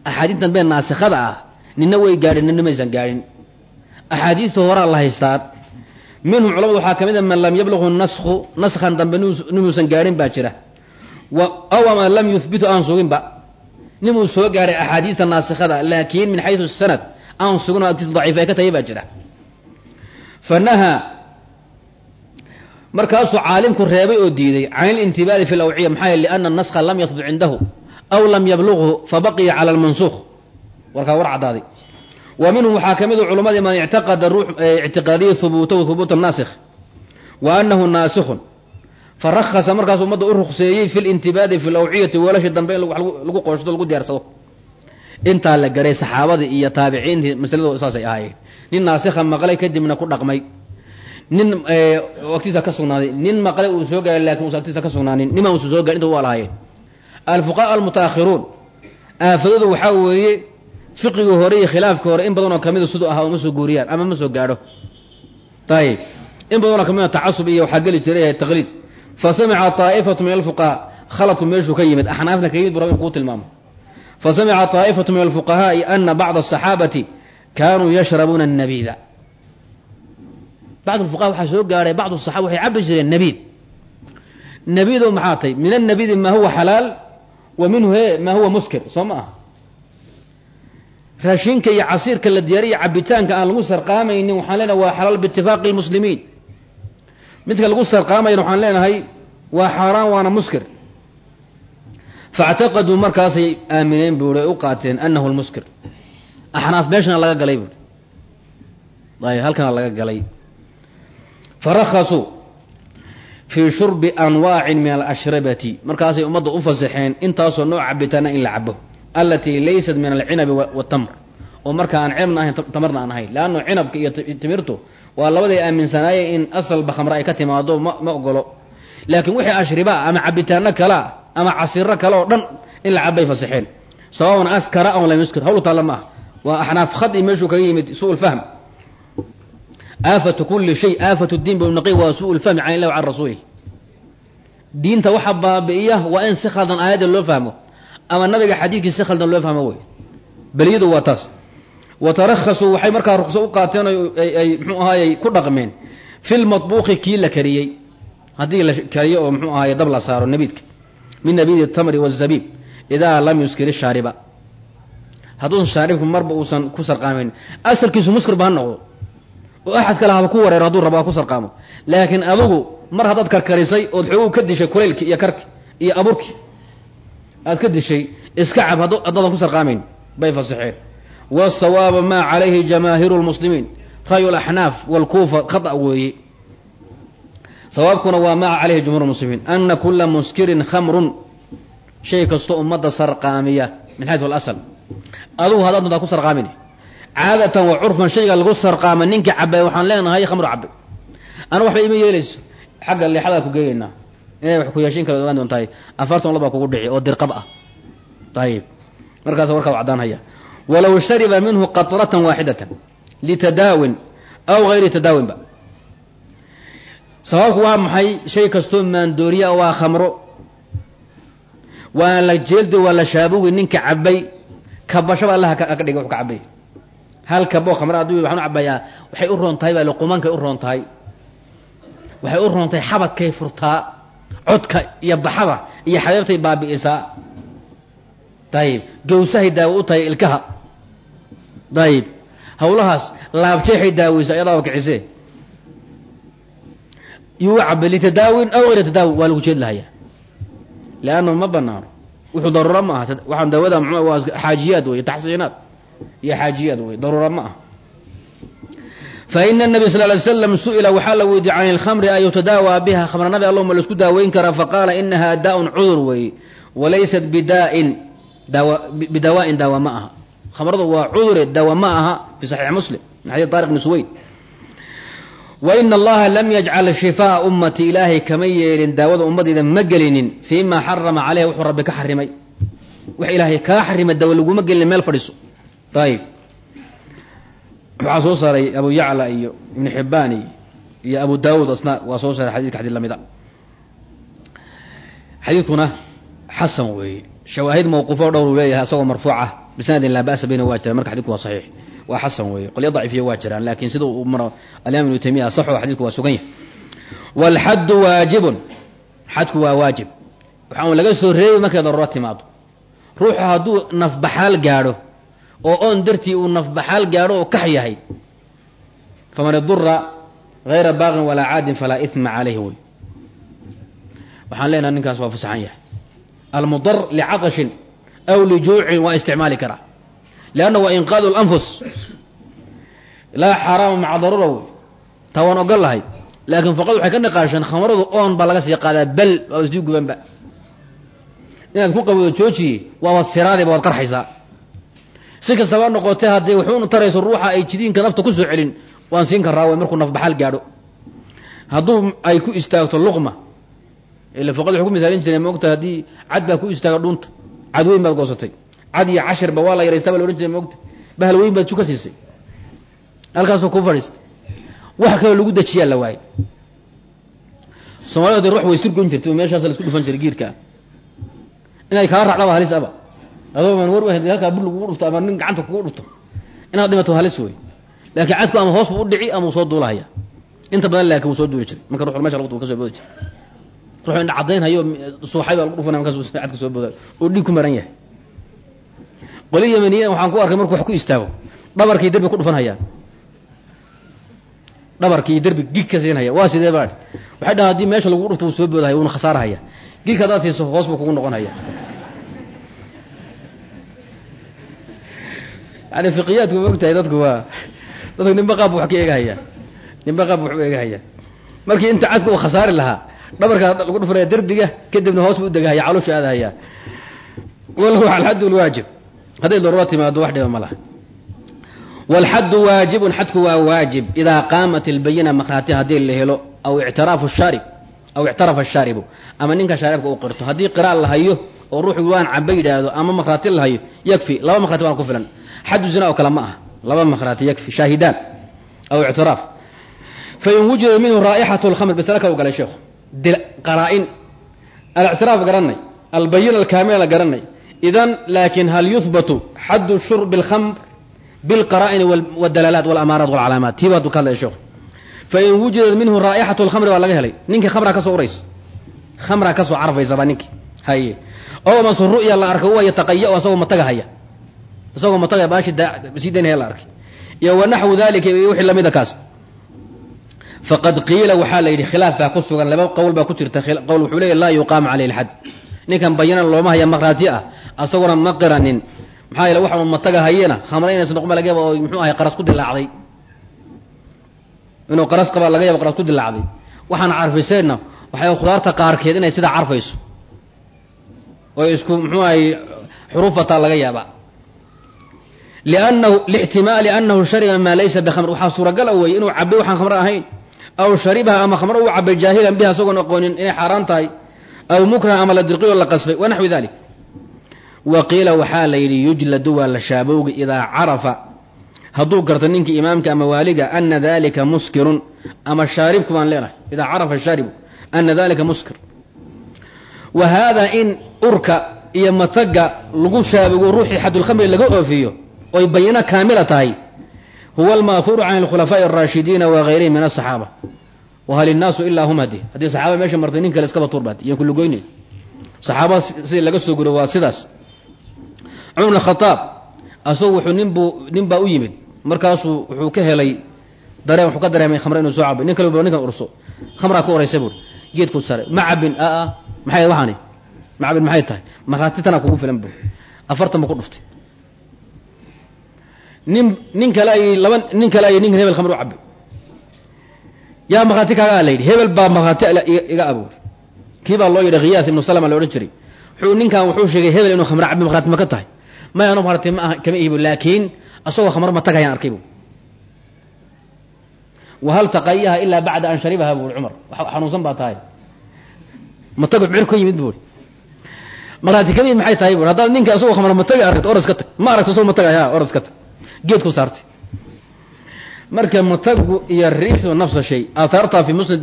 axaadiistan bee naasikhada ah nina way gaadhin nina maysan gaadhin. Axaadiista horaa la haystaa minhum culamadu waxaa ka mid a man lam yablغu nasku naskhan dambe ninuusan gaadhin baa jira. Aw ama lam yuhbitu aan suginba ninuu soo gaadhay axaadiista naasikhada laakiin min xayثu sanad aan sugin oo agtiis daciif ay ka tahay baa jira. Fanahaa markaasuu caalimku reebay oo diiday can ilintibaadi fi lawciya maxaa liana naskha lam yahbut cindahu aw lam yablughu fabaqiya cala lmansukh warkaa war caddaaday. Wa minhum waxaa ka mid a culamadii man ictaqada ictiqaadiya hubuutahu hubuuta naasikh wa anahu naasikhun. Farahasa markaas ummadda u rukseeyey fi lintibaadi fi lawciyati weelasha dambe in lagu qooshado lagu diyaarsado. Intaa la garay saxaabadii iyo taabiciintii masladu saasay ahaayeen. Nin naasikha maqlay kadibna ku dhaqmay nin agtiisa ka sugnaaday. Nin maqlay uu soo gaaray laakiin usa agtiisa ka sugnaanin niman usa soo garay inta waa lahaayeen alfuqaha almutaakhiruun aafadadu waxaa weeye fiqigii hore iyo khilaafkii hore in badanoo kamida siduu ahaa uma soo guuriyaan ama ma soo gaadho. Ayib in badanoo kamida tacasub iyo waxaa geli jiray taqliid. Fa samica taa'ifatu min alfuqahaa khaladku meeshuu ka yimid. Axnaafna ka yimid bu rab in kuu tilmaamo. Fa samica taa'ifatu min alfuqahaa'i ana bacda asaxaabati kaanuu yashrabuuna annabiida bacd fuqaha waxaa soo gaaray bacdu saxaba waxay cabi jireen nabiid nabiido maxaa tay min annabiidi maa huwa xalaal wa minhu he maa huwa muskir soo ma aha raashinka iyo casiirka la diyaariya cabitaanka aan lagu sarqaamaynin waxaan leenaha waa xalaal biitifaaqi lmuslimiin midka lagu sarqaamayana waxaan leenahay waa xaaraan waana muskir faاctaqaduu markaasay aamineen buuri ay u qaateen anahu lmuskir axnaaf meeshana laga galay buuri ay halkana laga galay farakasuu fii shurbi anwaacin min alashrabati. Markaasay ummadda u fasaxeen intaasoo nooc cabitaana in la cabo alatii laysat min alcinabi watamr oo marka aan cinabna ahayn tamarna aan ahayn. Leanno cinabka iyo timirtu waa labaday aaminsanaayeen in asalba khamre ay ka timaado ma ogolo laakiin wixii ashribaa ama cabitaano kalea ama casiro kale oo dhan in la cabay fasaxeen. Sawaban askara aw lam yuskir. Hawlu taalla ma ah waa axnaaf khadi meeshuu kaga yimid suu lfahm aafatu kuli shay aafatu diin bnaqi waa suu lfahmi can illahi can rasuulih diinta waxa baabi'iya waa in si khaldan aayadda loo fahmo ama nabiga xadiidkii si khaldan loo fahmo wey beliyadu waa taas. Wa tarakasuu waxay markaa rukso u qaateen ay mxuu ahaayey ku dhaqmeen. Fi lmaطbuuqi kii la kariyey haddii la kariyo oo mxuu ahaay dab la saaro nabiidka. Min nabiidi tamri wاzabiib idaa lam yuskir shaariba. Hadduusan shaaribku marba uusan oo axad kale haba ku wareero hadduu rabo ku sarqaamo. Laakiin adugu mar haddaad karkarisay ood xoogu ka dishay kulaylki iyo karki iyo aburki aad ka dishay iska cab haddaadan ku sarqaamayn bay fasaxeen wasawaaba maa calayhi jamaahiru lmuslimiin ra'yu laxnaaf walkuufa khata weeye sawaabkuna waa maa calayhi jumhur muslimiin ana kula muskirin khamrun shay kastoo ummadda sarqaamiya min xayu alasl adugu haddaad doontaa ku sarqaamin caadatan wa curfan shayga lagu sarqaama ninka cabay waxaan leenahay khamru cabay ana waxba ima yeelayso. Xagga leexadaa ku geeyeynaa. Inay wax ku yeeshin kala ogaan doontahay. Afartan laba kugu dhici oo dirqab ah. Ayib markaas warkaa cadaanhaya walow shariba minhu qatratan waaxidatan litadaawin aw gayri tadaawinba sababku waa maxay? Shay kastoo maandooriya waa khamro. Waa la jeeldi waa la shaabugi ninka cabay kabashaba allaha ka dhigay wuxuu ka cabay hal kabo khamra hadduu waxaan u cabayaa waxay u roon tahay baa luqumankay u roon tahay waxay u roon tahay xabadkay furtaa codka iyo baxada iyo xabeebtay baabi'isaa. Dayib. Gawsahay daawo u tahay ilkaha. Dayib. Hawlahaas laabjeexay daaweysa ayadaaba kicisee. Yuu cabay litadaawin aw hayra tadaawin waa lagu jeed lahayaa. Leanna ma banaano wuxuu daruura ma aha. Waxaan daawada waa xaajiyaad wey taxsiinaad iyo xaajiyaad wey daruura ma ah faina nabiy sal ly slam su'ila waxaa la weydiiyey can ilkhamri an yutadaawaa biha? Khamra nabi allahuma la isku daaweyn karaa faqaala inaha daa-un cudur weeye walaysat bidaain daawa bidawaa'in daawa ma aha. Khamradu waa cudure daawa ma aha fi saxiix muslim min xadiid taariq bni suweyd wa ina allaha lam yajcal shifaa ummati ilaahay kama yeelin daawada ummadayda ma gelinin fii ma xarama caleyha wuxuu rabbi ka xarimay. Wax ilaahay kaa xarimay daawa laguma ayib waxaa soo saaray abu yacla iyo ibnu xibaan iyo abu daawuud asna waa soo saaray xadidka xadid lamida xadiidkuna xasan weeye. Shawaahid mawquufo dhowr uu leeyahay asagoo marfuuc ah. Bisanadin laa ba'sa bayna waa jiraan marka xadidku waa saxiix. Waa xasan weeye. Qolyo daciifiya waa jiraan laakiin sida uu maro alimaam ibnu taymiya saxo xadidku waa sugan yahay. Waalxaddu waajibun. Xadku oo oon dartii uu nafbaxaal gaadho oo kax yahay. Faman idura hayra baaqin walaa caadin falaa ima calayhi wey waxaan leenaha ninkaas waa fasaxan yahay. Almudar licaqashin aw lijuucin waa isticmaali karaa. Leanna waa inqaadu lanfus laa xaaraama maca daruura wey taa waan laakiin faqad waxay ka niqaasheen khamradu oon baa laga sii qaadaa bel waaba sii gubanba inaad ku qabado joojiye waabad siraadiba waad qarxaysaa si kastaba noqotee haddii wuxuunu tarayso ruuxa ay jidiinka nafta ku soo celin waan siin karaa way markuu nafbaxaal gaadho. Hadduu ay ku istaagto luqma ila fuqad wuxuu ku misaalin jireen moogta cad baa ku istaaga dhunta cad weyn baad goosatay cad iyo cashirba waa la yaraystaa baa la ohan jiray moogta bahal weyn baad ju ka siisay. Halkaasoo ku fadhiistay. Wax kaloo lagu dejiyaa la waayay soomaalida ruux way isturgoyn jirtay meeshaas la isku dhufan jiray inay kaa raacdaba halis aba adoo man war halkaa bur lagugu dhufto ama nin gacanta kugu dhufto inaad dhimato halis wey laakiin cadku ama hoos u dhici ama soo duulahaya. Inta badan laakiin soo duuli jiray. Marka ruux meesha lagtu ka soo boodi jiray. Ruux indha caddaynhayo suuxay baa lagu dhufanaya markaas cadka soo booda. Oo dhiig ku maran yahay. Qoli yamaniyan waxaan ku arkay markuu wax ku istaago. Dhabarkii derbi ku dhufan dhabarkii derbi gig ka siinhaya waa sidee baa? Waxay dhahan haddii meesha lagu dhufto soo boodahaya wuuna khasaarahaya. Giilka haddaad siiso hoos buu kugu noqonaya yani fiqiyaadku ma ogtahay dadku waa dadku ninba qaab wax ka eegahaya. Ninba qaab waxu eegahaya. Markii inta cadka uu khasaari lahaa dhabarkaa lagu dhufanaya derbiga kadibna hoos buu udegahaya caloosha aadahaya walahu alxaddu lwaajib hadday daruura timaado wax dhiba ma laha. Waajibun xadku waa waajib. Idaa qaamat اlbayina markhaati haddii la helo aw ictiraafu shaarib aw ictarafa ashaaribu ama ninka shaaribka uu qirto. Haddii qiraal la oo ruuxu waan caba yidhaahdo ama makhraati la hayo laba makhraati baan ku filan xaddu zina oo kale ma aha laba makhraati yakfi shaahidaan aw ictiraaf fain wujida minhu raa'ixatu lkhamr masale kale u galay sheekhu qaraa-in alictiraaf garanay albayina alkaamila la garanay idan laakin hal yuhbatu xaddu shurbi اlkhamr bilqaraa'ini wاdalaalaat wاlamaaraat wاlcalaamaat tii baadu ka hadlaya sheekhu fain wujidat minhu raa'ixatu lkhamri baa laga helay ninkii khamraa ka soo uraysa khamraa kasoo carfaysaba ninkii haye oo mase ru'ya la arkay uwa yataqaya o asagoo mataga haya isagoo mataga baashi sii daynaya la arkay. Iyo wanaxwu dalika wixii lamida kaas. Faqad qiila waxaa la yidhi khilaaf baa ku sugan laba qowl baa ku jirta qowl wuxuu leeya laa yuqaam caleyhi lxad ninkan bayanan looma haya maqraati ah asaguna ma qiranin. Maxaa yeele waxaanu mataga hayena noqon ba laga yaba oo muxuu ahay qaras ku dilaacday inuu qaras qabaa laga yaba qaras ku dilaacday waxaan carfiseenna waxay khudaarta qaarkeed inay sidaa carfayso. Oo isku muxuu ahay xuruufataa laga yaaba lixtimaali annahu shariba maa laysa bikhamr waxaa suuragal a weeye inuu cabay waxaan khamro ahayn aw sharibaha ama khamro uu cabay jaahilan biha isagoon aqoonin inay xaaraan tahay aw mukraha ama la dirqiyo la qasbay wa dalik wa qiila waxaa la yidhi yujladu waa la shaabowgi idaa carafa hadduu garto ninkii imaamka ama waaliga ana dalika muskirun ama shaaribku baan leenahay idaa carafa shaaribu ana dalika muskir wa haadaa in urka iyo mataga lagu shaabigo ruuxii xadulkhamri laga oofiyo oy bayino kaamila tahay. Huwa almaahuuru can alkhulafaa'i alraashidiina wa hayrihi min asaxaaba wahal innaasu ilaa hum hadi haddii saxaaba meesha martay kale iskaba tuurbaad iyo kulugoyne saxaabada sida laga soo guriyo waa sidaas. Cumar khataab asagu wuxuu ninbuu nin u yimid. Markaasuu wuxuu ka helay dareen wuxuu ka dareemay khamre inuu soo cabo nin kale ba urso. Khamraa ka oraysa buur geedkuu sare macabin a maxay waxaani macabin maxay tahay? Marhaati kugu filan buur afartan ba ku dhuftay nin nin kale ay laba nin kale ay ninkan hebel khamr u cabay yaa markhaati kaaga la yidhi hebel baa markhaati iga abuur. Kii loo yidhi khiyaas ibnu salama la odhan jiray. Wuxuu ninkan wuxuu sheegay hebel inuu khamre cabi markhaati ma ka tahay. May anu markhaati ma kama ihibu laakiin asagoo khamr ma tagayaan arkay bu wahal taqayaha ilaa bacda an sharibaha buuri cumar xanuunsan baa tahay. Matago cir ka yimid buuri markhaati kama maxay tahay buuri haddaad ninka asagoo khamr mataga aragto oras ka tag ma aragto asagoo matagaya oras ka tag geed ku saartay. Marka matagu iyo riixdu nafsa shay. Aathaarta fi musnad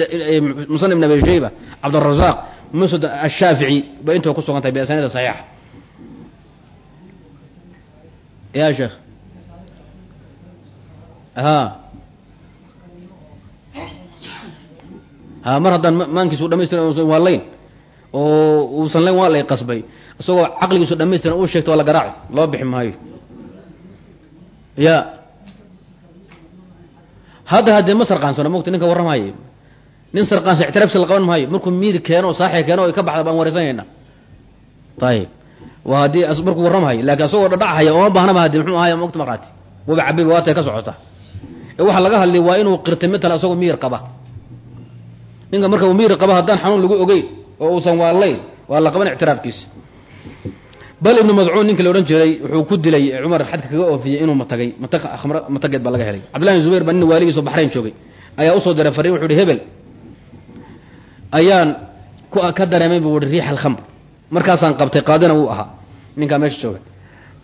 musnad ibn abi shayba cabdالrazaq musnad ashaafici ba intuu ku sugan tahay biasaniida saxiixa ya sheekh ha. Ha mar haddaan maankiisu dhamaystiran usan waa layn oo uusan layn waa lay qasbay. Isagoo caqligiisu dhamaystiran uu sheegto waa la garaaci loo bixi maayo ya. Hadda haddee ma sarqaansano mogta ninka warramaayo nin sarqaansa ictiraafsi la qaban maayo. Markuu miir keeno saaxi keeno ay ka baxda baan waraysanayna ayib waa haddii markuu warramahayo laakiin asagoo dhadhachaya ooma baahnaba hadi muxuu ahaay mogta markaati waba cabiba waatay ka socota. Ee waxaa laga hadlay waa inuu qirtay matala asagoo miir qaba. Ninka marka miir qaba haddaan xanuun lagu ogeyn oo uusan waalayn waa la qaban ictiraafkiisa bal ibnu madcuun ninka la odhan jiray wuxuu ku dilay cumar xadka kaga oofiyey inuu matagay matageed baa laga helay. Cabdillahi bin zubayr baa nin waaligiiso baxrayn joogay ayaa u soo diray fariin wuxu uhi hebel ayaan ka dareemay buu riix alkhamr markaasaan qabtay qaadina wuu ahaa ninkaa meesha jooga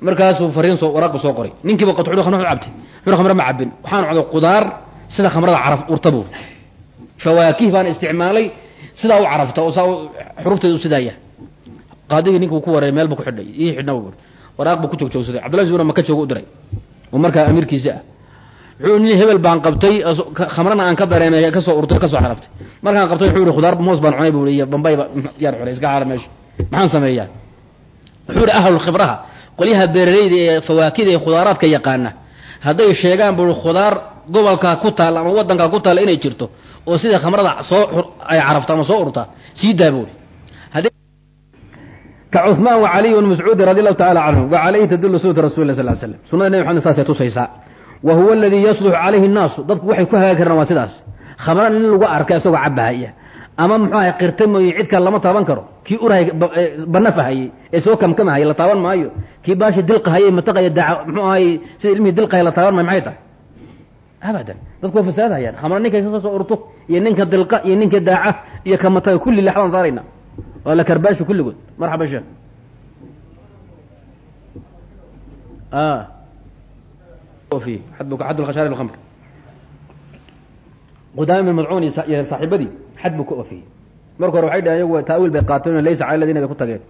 markaasuu fariin soo waraaqu soo qoray. Ninkiiba qat khamr cabtay. Wuxuu khamre ma cabin waxaan cday qudaar sida khamrada caraf urta buur fawaakih baan isticmaalay sidaa u carafta oo saa xurufteedu sidaaya qaadigii ninkuu ku wareeray meel bu ku xidhay ii buuri waraaq buu ku joog joogsaday cabdullahi zubayr maka jooga u diray. Oo markaa amiirkiisa ah. Wuxuu nin hebel baan qabtay khamrana aan ka dareemay ka soo urtay ka soo xaraftay markaan qabtay wuxuu yihi khudaar moos baan cunay buu iyo bambayba yaan xulay iska xaara meesha maxaan sameeyaa? Wuxuu yihi ahlul khibraha qolyaha beeraleyda ee fawaakida ee khudaaraadka yaqaana hadday sheegaan buu khudaar gobolkaa ku taalla ama waddankaa ku taalla inay jirto oo sida khamrada soo ay carafta ama soo urta sii daabooli ka cuثmaan وcaliy bn mascuudi radi allahu tacala canhu wa calayhi tadulu sunata rasuli lah sal slam sunada nebi maxamed saasay tusaysaa wa huwa aladii yaslux calayhi الnaasu dadku waxay ku hagaagi karaan waa sidaas khamran in lagu arka isagoo cabahaya ama muxuu ahay qirta mooye cid kale lama taaban karo kii urahay banafahayey ee soo kamkamahayay la taaban maayo kii baashi dilqahayey mataqaya daa muxuu ahay sida ilmihii dilqahaya la taaban maayo maxay tahay abadan dadku waa fasaadhayaan khamra ninkay ka soo urto iyo ninka dilqa iyo ninka daaca iyo ka mataga kulli laxbaan saarayna waa la karbaashi kulligood. Marxaba sheekh. Fi xad lkhashaari lkhamr qudaami bin madcuun iyo saaxiibadii xad buu ka ofiyey marka hore waxay dhaheen iyagu taawiil bay qaateen laysa cala ladina bay ku tageen.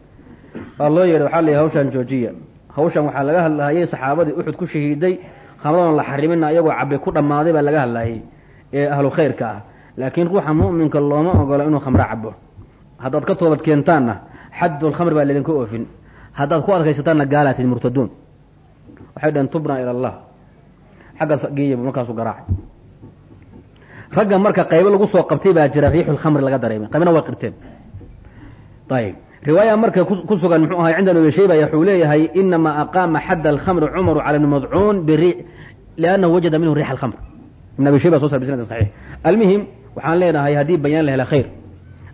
Waa loo yeedhay waxaa la yihi hawshan joojiya. Hawshan waxaa laga hadlahayay saxaabadii uxud ku shahiiday khamradan la xarimina iyagoo cabe ku dhammaaday baa laga hadlayay ee ahlu khayrka ah. Laakiin ruuxa mu'minka looma ogola inuu khamro cabo haddaad ka toobad keentaanna xadul khamr baa laydinka oofin. Haddaad ku adkaysataanna gaalaatid murtaduun. Waxay dhaheen tubna ila allah. Xaggaas geeyaba markaasu garaacay. Ragga marka qaybo lagu soo qabtay baa jira riixulkhamri laga dareemay. Qaybna waa qirteen. Ayib riwaaya marka ku sugan muxuu ahay cinda abi wuxuu leeyahay inamaa aqaama xadda alkhamri cumaru cala ibni madcuun liannahu wajada minhu riix alkhamr ibn abi shayba so sar saxiix. Almuhim waxaan leenahay haddii bayaan la hela khayr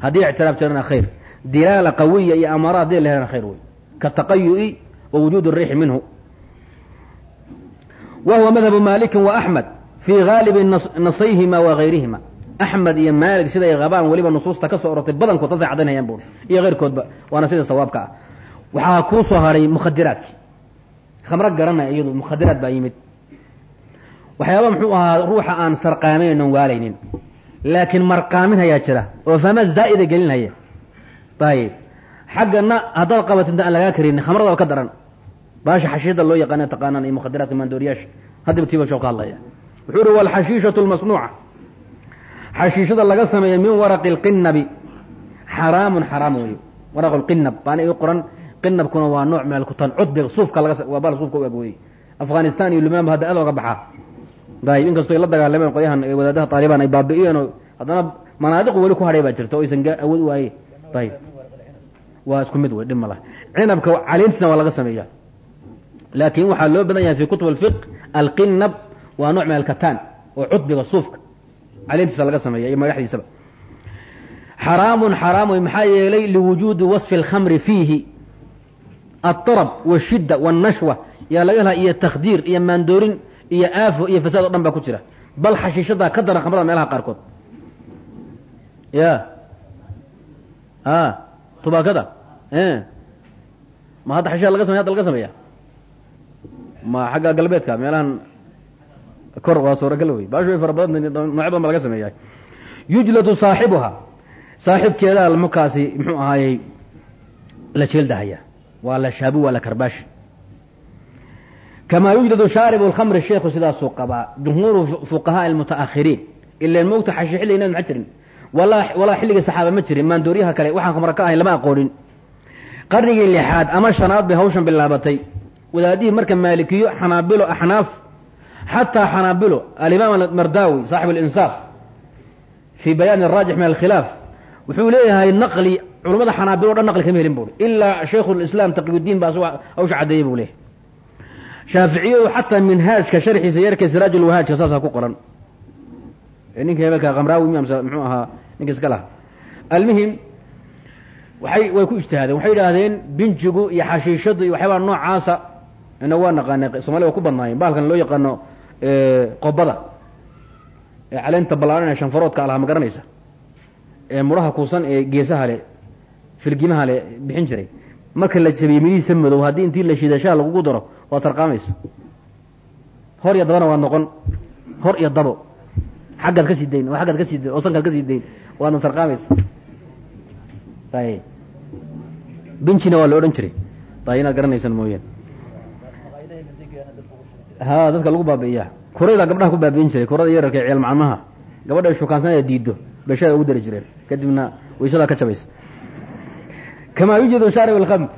haddii ictiraaf jirana khayr. Dilaala qawiya iyo amaara haddii la helana khayr wey kataqayu'i wa wujuud الriixi minhu. Wa madhabu maliki wa axmed fii gaalibi nasayhima wa gayrihima axmed iyo maalik siday qabaan weliba nusuusta ka soo orortay badankood saasay caddaynayaan buuri iyo keyrkoodba waana sida sawaabka ah. Waxaa kuu haray mukhadiraadki. Khamro garanaya iyadu mukhadiraad baa yimid. Waxyaaba muxuu ahaa ruuxa aan sarqaamayn oon waalaynin laakiin marqaamin ayaa jira oo fahma zaa'ida gelinhaya ayib xaggana haddaad qabatid aan lagaa karin khamradaba ka daran. Baasha xashiishada loo yaqaana taqaanaan iyo mukhadiraadka maandooriyaasha haddiba tiiba ka hadlaya. Wuxuu uhi walxashiishatu lmasnuuca xashiishada laga sameeya min waraqi lqinabi xaraamun xaraam weeye waraq lqinab baana ii qoran qinabkuna waa nooc kutan cudbiga suufka laga waa baal suufka u eg weeye afghanistan iyo lubnaan hadda aad baxaa ayib inkastoo ay la dagaalameen qolyahan wadaadaha taalibaan ay baabi'iyeen oo haddana manaadiqu weli ku hadhay baa jirta oo aysan awood waaye ayib waa isku mid wey dhib cinabka caleyntiisna waa laga sameeya laakiin waxaa loo badan yahay fi kutub alfiq alqinab waa nooc min alkataan oo cudbiga suufka caleyntiisa laga sameeya iyo magaxdiisaba xaraamun xaraam wey maxaa yeelay liwujuudi wasfi alkhamri fiihi. Alطarab washidda wاnnashwa yaa laga helaa iyo takhdiir iyo maandoorin iyo aafo iyo fasaad o dhan baa ku jira. Bal xashiishadaa ka daran khamrada meelaha qaarkood. Ya. A tubaakada. Ma hadda xashiisha laga samey hadda laga sameeya? Ma xagga galbeedka meelahan kor waa suuragal wey baashu way fara badan noocyo badan ba laga sameeya. Yujladu saaxibuha. Saaxibkeedaa markaasi muxuu ahaayey la jeeldahaya waa la shaabu waa la karbaashi kamaa yujladu shaaribu lkhamri sheekhu sidaasuu qabaa jumhuuru fuqahaa almutaakhiriin ilan moogta xashi xilliga nabi ma jirin walaa xilligii saxaaba ma jirin maandooriyaha kale waxaan khamra ka ahayn lama aqoonin qarnigii lixaad ama shanaad bay hawshan bilaabatay wadaadihii marka maalikiyo xanaabilo axnaaf xataa xanaabilo alimaam almardaawi saaxib alinsaaf fii bayaani araajix min alkhilaaf wuxuu leeyahay naqli culamada xanaabilo o dhan naqli kama helin buuri ilaa shaykhu lislaam taqiyudiin baa hawsha caddeeyey buu leeyahay shaaficiyadu xataa minhaajka sharxiisa yarka siraaj lwahaajka saasaa ku qoran. Ninka hebelka kamraawi mi amse muxuu ahaa ninka iska laha almuhim waay way ku ijtihaadeen. Waxay yidhaahdeen binjigu iyo xashiishadu iyo waxyaabaa noocaasa ina waa naqaanay somalia waa ku badnaayeen. Bahalkan loo yaqaano qobada ee caleenta ballaaran ee shanfaroodka alaha ma garanaysa. Ee mudhaha kuusan ee geesaha le filgimaha le bixin jiray. Marka la jabiye midihiisa madow haddii intii la shiida shaha lagugu daro waad sarqaamaysa hor iyo dabana waad noqon. Hor iyo dabo. Xaggaad ka sii dayn oo aggaad ka sii dayn oo sankaad ka sii dayn waadna sarqaamaysa ay binjina waa la odhan jiray. Ay inaad garanaysaan mooyaan ha dadka lagu baabi'iyaa kuraydaa gabdhaha ku baabi'in jiray kurada yararka ee ciyal macmaha gabadha ay shukaansanaya diido beeshada ugu dari jireen. Kadibna waysadaa ka jabaysa kamaa yujidu shaarib alkhamr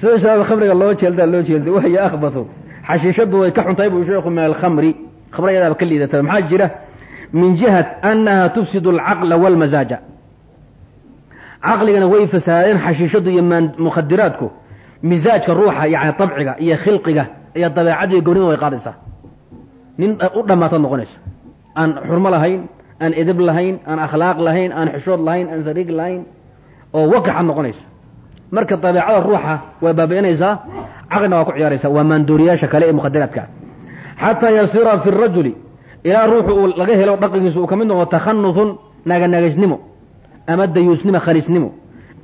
sida shaarib khamriga loo jeeldaa loo jeelday wahiya akhbathu xashiishadu way ka xuntahay buu sheekhu min alkhamri khamra iyadaaba ka liidata. Maxaa jira? Min jihat annaha tufsidu alcaqla walmasaaja caqligana way fasaadeen xashiishadu iyo mukhadiraadku. Misaajka ruuxa yani dabciga iyo khilqiga iyo dabeecadda iyo gownida way qaadaysaa. Nin u dhammaataad noqonaysa. Aan xurmo lahayn aan edab lahayn aan akhlaaq lahayn aan xishood lahayn aan sariig lahayn oo waqixaad noqonaysa marka dabeecada ruuxa way baabi'inaysaa caqlina waa ku ciyaaraysa waa maandooriyaasha kale ee mukhadiraadka xataa yasira fi rajuli ilaa ruuxu uu laga helo dhaqankiisu uu ka mid noqdo takhanufun naganagaysnimo ama dayuusnimo khaliisnimo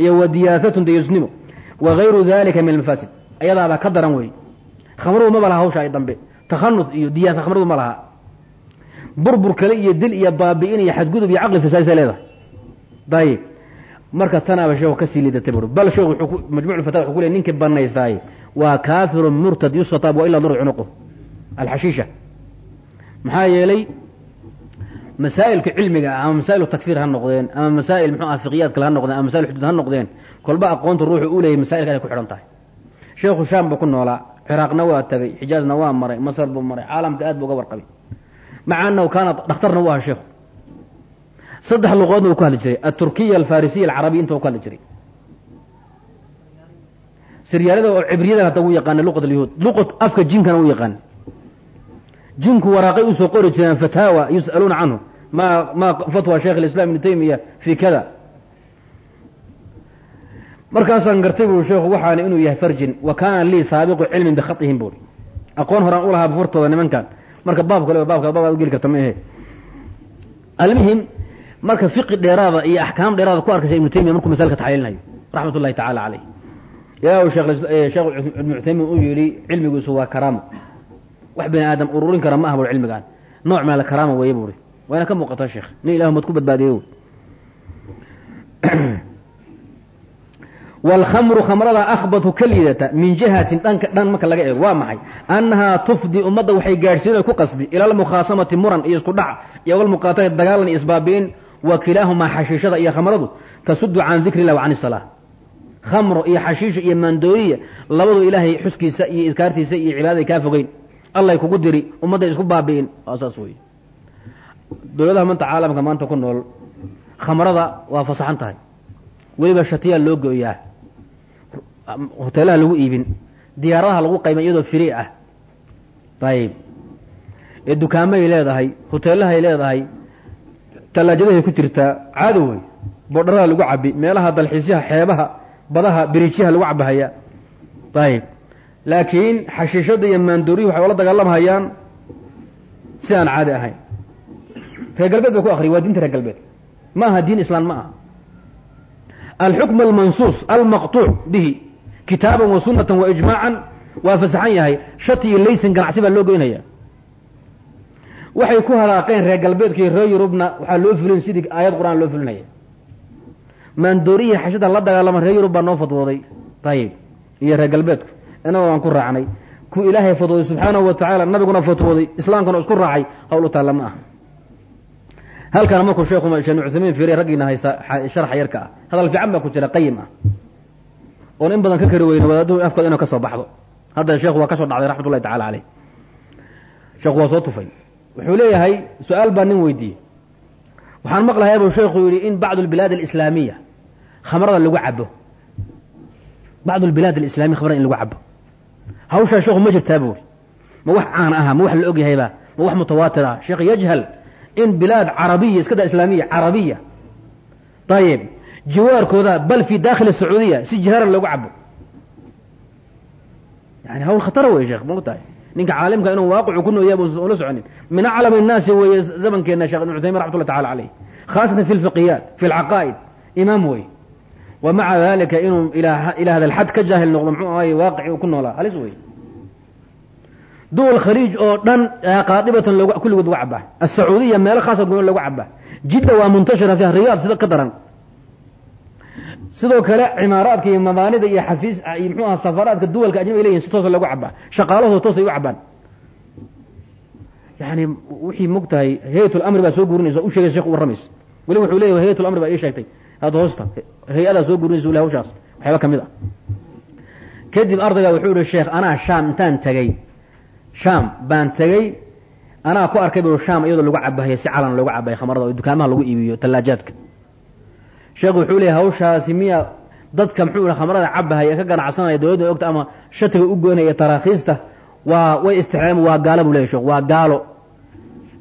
iyo wa diyaaatun dayuusnimo wa gayru dalika min almafaasid ayadaabaa ka daran weeye khamruhu maba laha hawsha ay dambe. Takhanuf iyo diyaasa khamruhu ma laha. Burbur kale iyo dil iyo baabi'in iyo xadgudub iyo caqli fasaadisa leedahay. Dayib marka tanaaba sheekhu ka sii liidatay bur bal sheekhu wuxuu majmuc fata wuxuu ku ley ninkii banaystaaye waa kaafirun murtad yustataab wa ilaa dur cunuqu alxashiisha. Maxaa yeelay masaa'ilka cilmiga ah ama masaa'il takfiir ha noqdeen ama masaa'il muxuu ah fiqiyaad kale ha noqdeen ama masail xuduud ha noqdeen kolba aqoonta ruuxu u leeyay masailka inay ku xidhan tahay. Sheekhu shaam buu ku noolaa ciraaqna waa tagay xijaazna waa maray masar buu maray caalamka aad buu uga warqabay. Maca anahu kaana dhakhtarna u aha sheekhu saddex luqoodna uu ku hadli jiray. Aturkiya alfarisiya alcarabiya inta u ku hadli jiray. Siryaalada oo cibriyadan hadda u yaqaana luqat alyahuud. Luqat afka jinkana u yaqaan. Jinku waraaqay u soo qori jireen fataawa yus'aluuna canhu. Ma ma fatwa sheekh اlislam ibnu taymiya fi kada? Markaasaan gartay buu sheekhu waxaana inuu yahay farjin. Wa kaana lii saabiqu cilmin bikhatihim buuri aqoon horaan u lahaa furtooda nimankan. Marka baab kale baabka baab geli karta ma ahe. Almuhim marka fiqi dheeraada iyo axkaam dheeraada ku arkaysa ibnu taymiya markuu masalka taxliilinayo raxmat ullahi tacala caleyh ilaa uu sheekh ibnu cuthaymin uu yidhi cilmigiisu waa karaamo. Wax bini aadam ururin kara ma ah bur cilmigaan. Nooc meel karaama weeye buuri wayna ka muuqataa sheekh nin ilahu mad ku badbaadiye wاlkhamru khamrada akhbatu ka min jihatin dhanka dhan marka laga eego waa maxay? Annahaa tufdi ummadda waxay gaadhsiin ku qasbi ila muran iyo isku dhac iyo walmuqaatalati dagaalan iyo isbaabi'in wa kilaahumaa xashiishada iyo khamradu tasudu can dikri wa can isalaa khamro iyo xashiisha iyo maandooriya labadu ilaahay xuskiisa iyo idkaartiisa iyo cibaadaday kaa fogeyn. Allay kugu diri ummadday isku baabi'in. Waa saas wey dowladaha manta caalamka maanta ku nool khamrada waa fasaxan tahay. Weliba shatiyaa loo gooyaa. Hoteelaha lagu iibin diyaaradaha lagu qayma iyadoo firi ah. Ayib ee tallaajadahay ku jirtaa caado wey boodharaha lagu cabi meelaha dalxiisyaha xeebaha badaha biriijyaha lagu cabahaya ayib laakiin xashiishada iyo maandoorihi waxay ola dagaalamhayaan si aan caadi ahayn. Reer galbeed bay ku akriya waa diinta reer galbeed. Ma aha diin islaan ma aha. Alxukm almansuus almaqtuuc bihi kitaaban wa sunatan wa ijmaacan waa fasaxan yahay shati iyo laysin ganacsi baa loo goynaya waxay ku halaaqeen reer galbeedka iyo reer yurubna waxaa loo fulin sidii aayad qur'aan loo fulinaya. Maandoorihii xashada la dagaalama reer yurub baa noo fadwooday. Ayib iyo reer galbeedku. Inagoo aan ku raacnay. Ku ilaahay fadwooday subxaanahu wa tacaala nabiguna fatwooday islaamkana isku raacay. Hawl u taalla ma aha. Halkana markuu sheekhu sheekh cuthamiin fiiriy raggiina haysta sharxa yarka ah. Hadal fiican baa ku jira qayim ah. Oon in badan ka kari weyne wadaadduhu afkooda inuu ka soo baxdo. Hadda sheekhu waa ka soo dhacday raxmat tacala caleyh sheekhu waa soo tufay wuxuu leeyahay su'aal baa nin weydiiyey waxaan maqlahay buu sheekhu yidhi in bacdu albilaad alislaamiya khamrada lagu cabo bacdu albilaad alislamiya khamrada in lagu cabo hawshaa sheekhu ma jirtaa buuri ma wax caan aha ma wax la og yahayba ma wax mutawaatir ah sheekh yajhal in bilaad carabiya iska islaamiya carabiya ayib jiwaarkooda bal fi dakhili sacuudiya si jihaaran loogu cabo yani hawl khatara wey sheekh mau tahay ninka caalimka inuu waaqicu ku nooyahay buusan ula soconin. Min aclam الnaasi weeye zamankeena shekh ibn cuthaymin raxmat tacala caleyh khaasatan fi lfiqiyaat fi lcaqaa'id imaam wey wa maca dalika inuu ilaa hada alxad ka jaahil noqdo muxuu ahay waaqici ku noolaa. Halis wey duwal khaliij oo dhan qaadibatan log kulligood lagu cabaa asacuudiya meelo khaasa lagu cabaa jidda waa muntashira fiha riyaad sida ka daran sidoo kale cimaaraadka iyo mabaanida iyo xafiis iyo mxuu aha safaraadka duwalka ajnabi ay leyihin si toosa lagu cabaa. Shaqaalahooda toosay u cabaan yani wixii mog tahay hayat lamri baa soo guurinaysa u sheegay shekh u warramaysa weliba wuxuu leeyahy hayat lamri baa ii sheegtay. Hadda hoosta hay'adaa soo guurinaysa le hawshaas waxyaaba ka mid ah. Kadib ardaygaa wuxuu yihi sheekh anaa shaam intaan tegey shaam baan tegey anaa ku arkay bu sham iyadoo lagu cabahaya si calan loogu cabaya khamrada oo dukaamaha lagu iibiyo tallaajaadka sheekhu wuxuu leeyay hawshaasi miya dadka muxuu khamrada cabahaya ka ganacsanaya dowladda ogta ama shatiga u goynaya tarakhiista waa way istixlaam waa gaalo buu leeyay sheekh waa gaalo.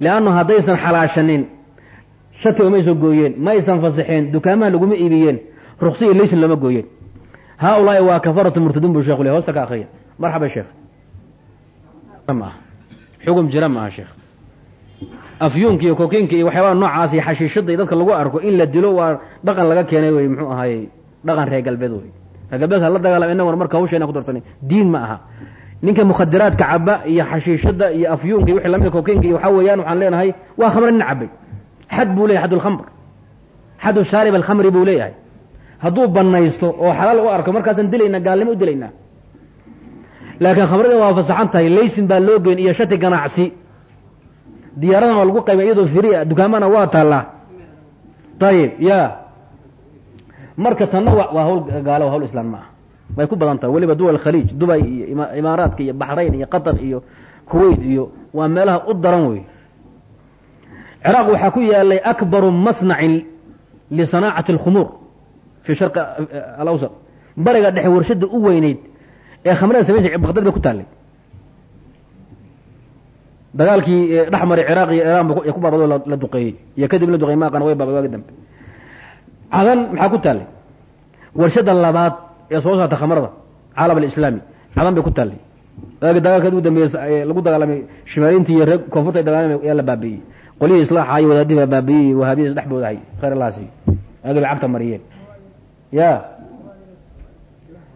Leannu haddaysan xalaashanin shatiga mayso gooyeen maysan fasixeen dukaamaha laguma iibiyeen ruqsi iyo laysin looma gooyeen. Haa ulaahi waa kafaratu murtadiin buu shekhu le hosta ka akriya marxaba sheekh ma xugum jira ma aha sheekh afyuunka iyo kokiinka iyo waxyaabaha noocaas iyo xashiishada iyo dadka lagu arko in la dilo waa dhaqan laga keenay wey muxuu ahaayey dhaqan reer galbeed wey reer galbeedka la dagaalama inaguna marka hawsheena ku darsanay diin ma aha. Ninka mukhadiraadka caba iyo xashiishada iyo afyuunka iyo wixii lamida kokiinka iyo waxaa weeyaan waxaan leenahay waa khamre nin cabay xad buu leeyahay xad lkhamr xadu shaarib alkhamri buu leeyahay. Hadduu banaysto oo xalaal u arko markaasaan dilaynaa gaalnimo u dilaynaa laakiin khamradii waa fasaxan tahay laysin baa loo geyn iyo shati ganacsi diyaaradan waa lagu qayba iyadoo firia dukaamana waa taallaa. Ayib ya marka tanna waa hawl gaalo hawl islaan ma aha way ku badan tahay. Weliba duwal khaliij dubay iyo imaaraadka iyo baxrayn iyo qatar iyo kuwait iyo waa meelaha u daran wey. Ciraaq waxaa ku yaalay akbaru masnacin lisanaacati اlkhumuur fi sharqi alawsat bariga dhexe warshada u weyneyd ee khamrada samayn jir baqdad bay ku taallay dagaalkii dhex maray ciraaq iyo iran ee ku baabado la duqeeyey. Iyo kadib la duqeeyey maaqan way baabad dambe. Cadan maxaa ku taallay? Warshada labaad ee soo saarta khamrada caalam alislaami cadan bay ku taallay. Waagi dagaalkeed ugu dambeeye lagu dagaalamay shimaaliintii iyo reer koonfurta dagaalamay yaa la baabi'iyey. Qolyihii islaaxa iyo baa baabi'iyey wahaabiyada dhexboodahay khayr allaasi waagi bay cagta mariyeen. Ya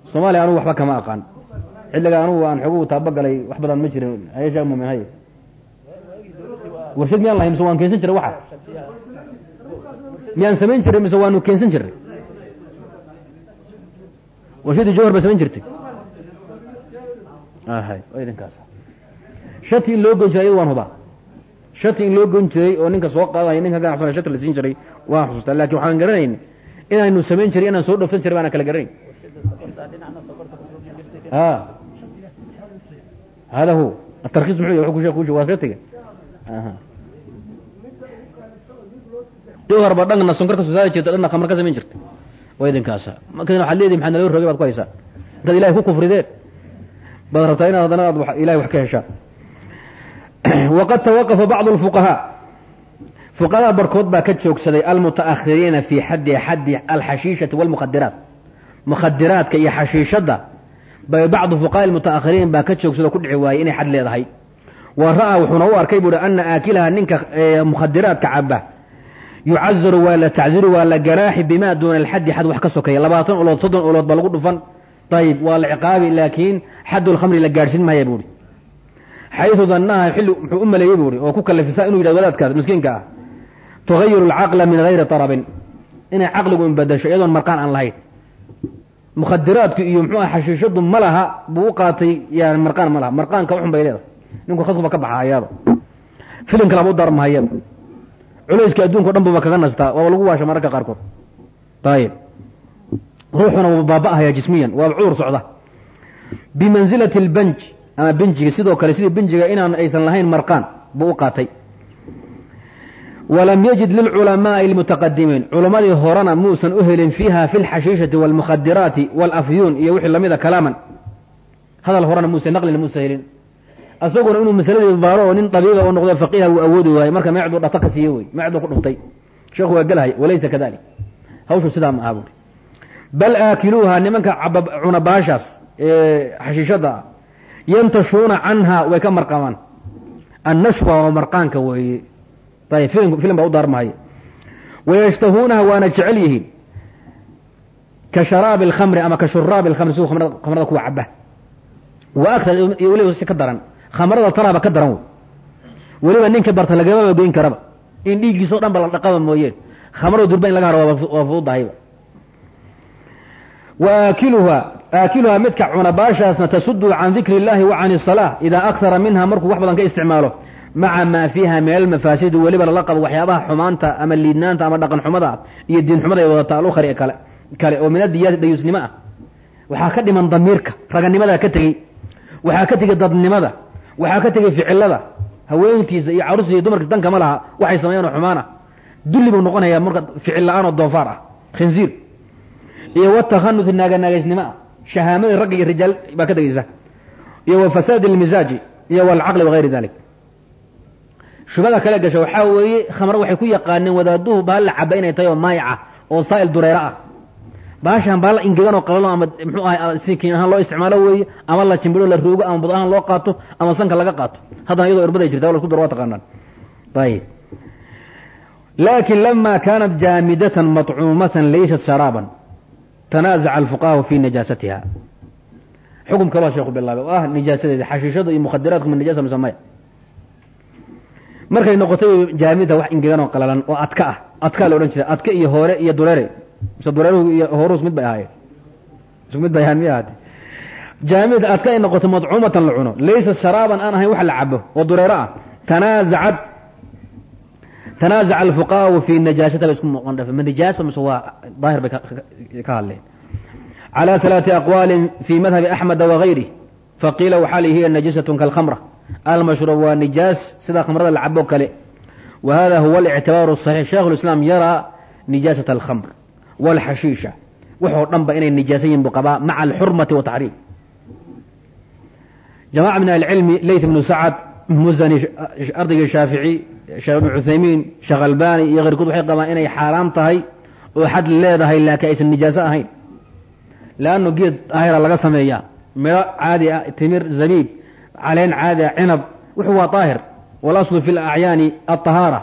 soomaaliya anugu waxba kama aqaan. Xilliga anugu aan xoguhu taabagalay wax badan ma jirin. Ayashaa mumin hay warshad miyaan lahay mise waan keensan jiray waxa? Miyaan samayn jiray mise waanu keensan jiray? Warshaddii jawhar baa samayn jirtay. Idinkaas. Shati in loo gon jiray iyadu waan hubaa. Shati in loo gon jiray oo ninka soo qaadaya ninka ganacsana shati la siin jiray waan xusuustaa laakiin waxaan garanayn inaynu samayn jiray inaan soo dhofsan jiray baana kala garanayn. Hada hu atarkiis muxuu yahy wuxuu ku sheeg waa ka tegay jawhar ba dhanna sonkor ka soo saari jirta dhanna khamar ka samayn jirta. Waa idinkaasa markan waxaad leedihi maxaa naloo rogay baad ku haysaa? Intaad ilahay ku kufrideen. Baad rabtaa inaad haddana aad ilahay wax ka heshaa. Waqad tawaqafa bacdu alfuqahaa fuqadaa barhkood baa ka joogsaday almuta'ahiriina fii xaddi xaddi alxashiishati walmukhadiraat mukhadiraadka iyo xashiishadda bay bacdu fuqaha almuta'ahiriin baa ka joogsada ku dhici waayey inay xad leedahay wa ra'aa wuxuuna u arkay buuhi ana aakilaha ninka mukhadiraadka caba yucazaru waa la tacziru waa la ganaaxi bima duuna alxaddi xad wax ka sokeeya labaatan ulood soddon ulood baa lagu dhufan. Ayib waa la ciqaabi laakiin xaddu lkhamri la gaadhsiin maya buuhi xayu danaha xilli muxuu u maleeyey buuhi oo ku kalafisa inuu yidhahdo wadaadkaas miskiinka ah. Tugayiru alcaqla min gayri tarabin. Inay caqligu inbadasho iyadoon marqaan aan lahayn. Mukhadiraadku iyo muxuu ah xashiishadu ma laha buu u qaatay yani marqaan ma laha. Marqaanka waxun bay leedahay ninku khadkuba ka baxa ayaaba. Filimka lama u darmahayaba culayska adduunka o dhan buba kaga nastaa waaba lagu waasha mararka qaarkood. Ayib ruuxuna wuu baaba'ahaya jismiyan waaba cudur socda. Bimansilati albanj ama benjiga sidoo kale sidii benjiga inaan aysan lahayn marqaan buu u qaatay. Walam yajid lilculamaai almutaqadimiin culammadii horena muusan u helin fiiha fi lxashiishati walmukhadiraati walafyuun iyo wixii lamida kalaaman. Hadal horena muuse naqlina muusa helin asaguna inuu masaladii baaro oo nin dabiiba oo noqdo faqiiha uu awoodi waayey marka meecduu dhata ka siiye wey. Meecduu ku dhuftay. Sheekhu waa gelahay walaysa kadalik. Hawshu sidaa ma aha buuri bal aakiluuha nimanka cuna baashaas ee xashiishada ah yantashuuna canha way ka marqamaan. Annashwa waa marqaanka weeye. Ayb filim baa u daarmahaya wayashtahuunaha waana jecel yihiin. Ka sharaabi alkhamri ama ka shuraabi alkhamri siduu khamrada kuwa caba. Wa aktar iyo si ka daran khamrada tanaaba ka daran wey weliba ninka barta lagamaba goyn karaba in dhiiggiisa o dhan ba la dhaqaba mooyeen khamrada durba in laga haro waa fududahayba wa aakiluha aakiluhaa midka cuna baashaasna tasudu can dikri اllahi wa can الsalaa idaa akara minha markuu wax badan ka isticmaalo maca maa fiiha min almafaasidi weliba lala qabo waxyaabaha xumaanta ama liidnaanta ama dhaqan xumada ah iyo diin xumada ay wadata alukhari kale kale oo min adiyaati dayuusnimo ah waxaa ka dhiman damiirka raganimadaa ka tegey waxaa ka tegey dadnimada waxaa ka tegey ficilada haweentiisa iyo caruurtiisa dumarkiisa dankama laha. Waxay sameeyaan oo xumaana. Dulli buu noqonayaa marka ficil la'aan oo doofaar ah. Khinziir. Iyo watakhanuti naaganaagaysnimo ah. Shahaamadii ragga iyo rijaal baa ka tegeysa iyo wa fasaadi lmisaaji iyo walcaqli wagayri dalik shubada kale gasha waxaa weeye khamre waxay ku yaqaaneen wadaaduhu bahal la caba inay tahay oo maayaca oo saa'il dureero ah baashan bahal ingegan oo qalalo ama mxuu ahay sikiin ahaan loo isticmaalo weeye ama la jimbiro la roogo ama bud loo qaato ama sanka laga qaato. Haddana iyadoo irbad ay jirta wa la isku daro waa taqaanaan. Ayib laakin lama kaanat jaamidatan maطcuumatan laysat sharaaban tanaazaca alfuqahaau fi najaasatiha xukum kaloo sheeku bilaabay oo ah nijaasadeeda xashiishada iyo mukhadiraatku min najaasa musamaya markay noqotay jaamida wax ingegan oo qalalan oo adka ah adkaa la odhan jira adka iyo hoore iyo dureere mise dureeruhu iyo hooruhu ismid bay ahaayeen isku mid bay ahaan miya ahaate jaamida adka ay noqoto madcuumatan la cuno laysa sharaaban aan ahayn wax la cabo oo dureero ah tanaazacad tanaazaca alfuqahaau fi najaasata bay isku muuqan dhafe ma nijaasa mise waa daahir bay ka hadleen calى ثalaaثi aqwaalin fi madhabi axmeda wagayrih faqiila waxaa li hiya najisatun kalkhamra almashruub waa nijaas sida khamrada la cabo kale wa hada huwa اlictibaaru الصaxiix sheikh اlislaam yaraa nijaasaة alkhamr wاlxashiisha waxoo dhan ba inay nijaasan yihiin buu qabaa maca alxurmati wataxriim jamaca min ahli cilmi leyt bnu sacad musani ardaygii shaafici sheekh ibn cuthaymiin sheekh albani iyo keyrkood waxay qabaan inay xaaraam tahay oo xad leedahay laakiin aysan nijaaso ahayn leanno geed ahira laga sameeyaa midho caadi ah timir zabiib caleen caadi ah cinab wuxuu waa daahir walaslu fi lacyaani alطahaara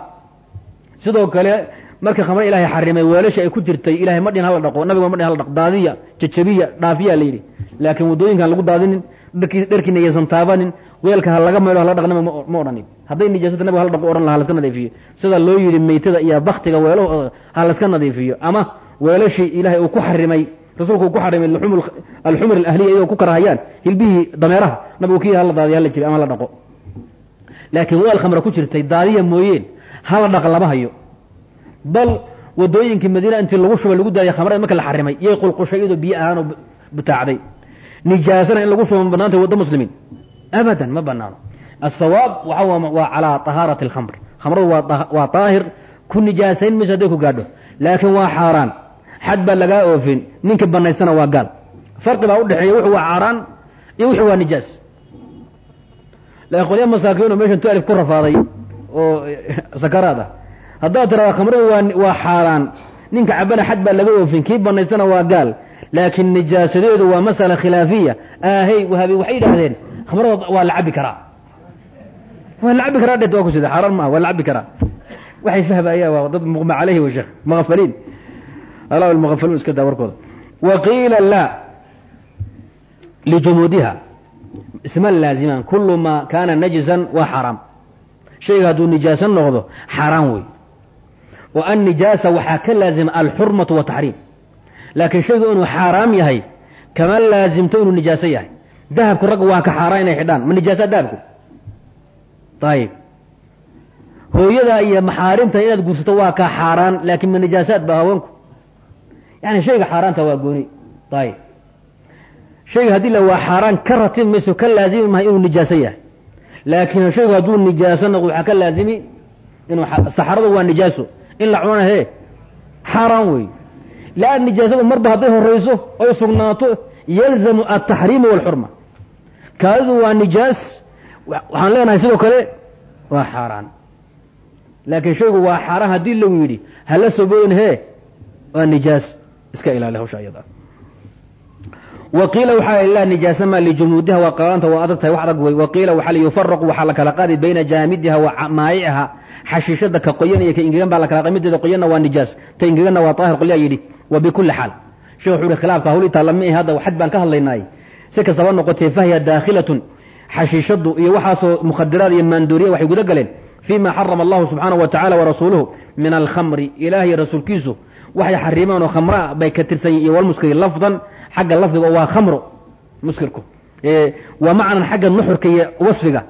sidoo kale marka khamre ilahay xarimay weelasha ay ku jirtay ilahay ma dhin hala dhaqo nabigo ma dhin hala dhaqo daadiya jajabiya dhaafiya la yidhi. Laakiin waddooyinkaan lagu daadinin dharkiina yaysan taabanin weelka ha laga hala dhaq nabiga ma odhanin. Hadday nijaasata nabiga hala dhaqo odhan laha halaska nadiifiyo. Sida loo yidhi meytada iyo baktiga weelahooda ha laska nadiifiyo. Ama weelashii ilaahay uu ku xarimay rasuulku uu ku xarimay alxumr alahliya iyagoo ku karahayaan hilbihii dameeraha nabigu kii hala daadiya hala jibi ama la dhaqo. Laakiin weel khamra ku jirtay daadiya mooyeen hala dhaq lama hayo bal wadooyinkii madiina intii lagu shubay lagu daadiya khamrada marka la xarimay yay qulqushay iyadoo biyo ahaanoo butaacday. Nijaasana in lagu shubo ma banaantay waddo muslimiin. Abadan ma banaano. Asawaab waxa waa calaa tahaarati alkhamr. Khamradu waa daahir ku nijaasayn mayso hadday ku gaadho. Laakiin waa xaaraan. Xad baa lagaa oofin. Ninka banaystana waa gaal. Farqi baa udhexeeya wuxuu waa xaaraan iyo wuxuu waa nijaas. Laakiin qolya meeshan tu ku rafaaday oo sakaraad ah haddaad tiraada khamradu waa xaaraan. Ninka cabana xad baa laga oofin kii banaystana waa gaal. Laakiin nijaasadeedu waa masala khilaafiya. Aahey wahabi waxay yidhaahdeen khamrada waa la cabi karaa. Waa la cabi karaa dhet waa ku sida xaaraan maaha waa la cabi karaa. Waxay fahmayaan waa dad muqma caleyhi wa sheekh maqafaliin. Ala maqafaluun iska daa warkooda. Wa qiila laa lijumuudiha isma laaziman kulu ma kaana najisan waa xaaraam shayga hadduu nijaasan noqdo xaaraan wey annijaasa waxaa ka laazima alxurmatu wataxriim laakiin shaygu inuu xaaraam yahay kama laazimto inuu nijaaso yahay. Dahabku ragga waa ka xaaraan inay xidhaan. Ma nijaasaa dahabku? Ayib hooyadaa iyo maxaarimta inaad guursato waa ka xaaraan laakiin ma nijaasaad ba haweenku. Yani shayga xaaraanta waa gooni. Ayib shayga haddii la waa xaaraan ka ratib mayso ka laazimi mahay inuu nijaaso yahay. Laakiin shaygu hadduu nijaaso noqdo waxaa ka laazimi inuu saxaradu waa nijaaso in la cunana hee? Xaaraan wey lan nijaasadu marba hadday horayso oy sugnaato yalzamu altaxriimu walxurma. Kaadidu waa nijaas waxaan leenahay sidoo kale waa xaaraan. Laakiin shaygu waa xaaraan haddii lagu yidhi hala soboyn hee? Waa nijaas. Iska ilaali hawsha ayada wa qiila waxaa la nijaasa ma lijumuudiha. Waa qalaanta waa adag tahay wax adag wey wa qiila waxaa yufaraqu waxaa la kala qaadi bayna jaamidiha wa maayiciha xashiishada ka qoyan iyo ka ingegan baa la kala mideeda qoyanna waa nijaas ta ingeganna waa daahir qolyaa yidhi wa bikulli xaal. Sheekh wuxuu yihi khilaafka hawl intaa lama hadda xad baan ka hadlaynaay si kastaba noqotee fahiya daakhilatun xashiishadu iyo waxaasoo mukhadiraad iyo maandooriya waxay guda galeen fima xarama allahu subxaanahu wa tacala warasuuluhu min alkhamri. Ilaahiy rasuulkiisu waxay xarimeen oo khamraa bay ka tirsan yihiin iyo walmuskiri lafdan xagga lafdiga waa khamro muskirku. Wa macnan xagga nuxurka iyo wasfiga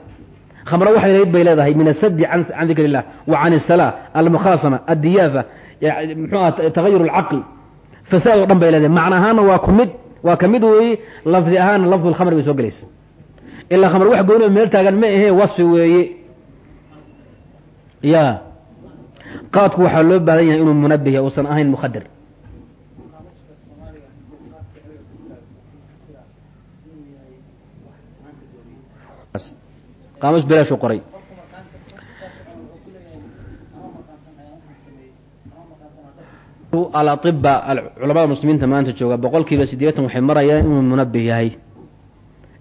khamro waxay lahayd bay leedahay min asaddi can dikr illah wa can اsalaa almukhaasama addiyaafa mxuu ah tagayur اlcaql fasaad o dhan bay leedahay. Macna ahaanna waa ku mid waa ka mid weeye lafdi ahaanna lafdu lkhamr bay soo gelaysa. Ilaa khamr wax gooni meel taagan ma ahee wasfi weeye ya qaadku waxaa loo baahan yahay inuu munabiya uusan ahayn mukhadir. Qaamus bilaashu qoray. Alaiba culamada muslimiinta maanta jooga boqol kiiba siddeetan waxay marayaan inuu munabih yahay.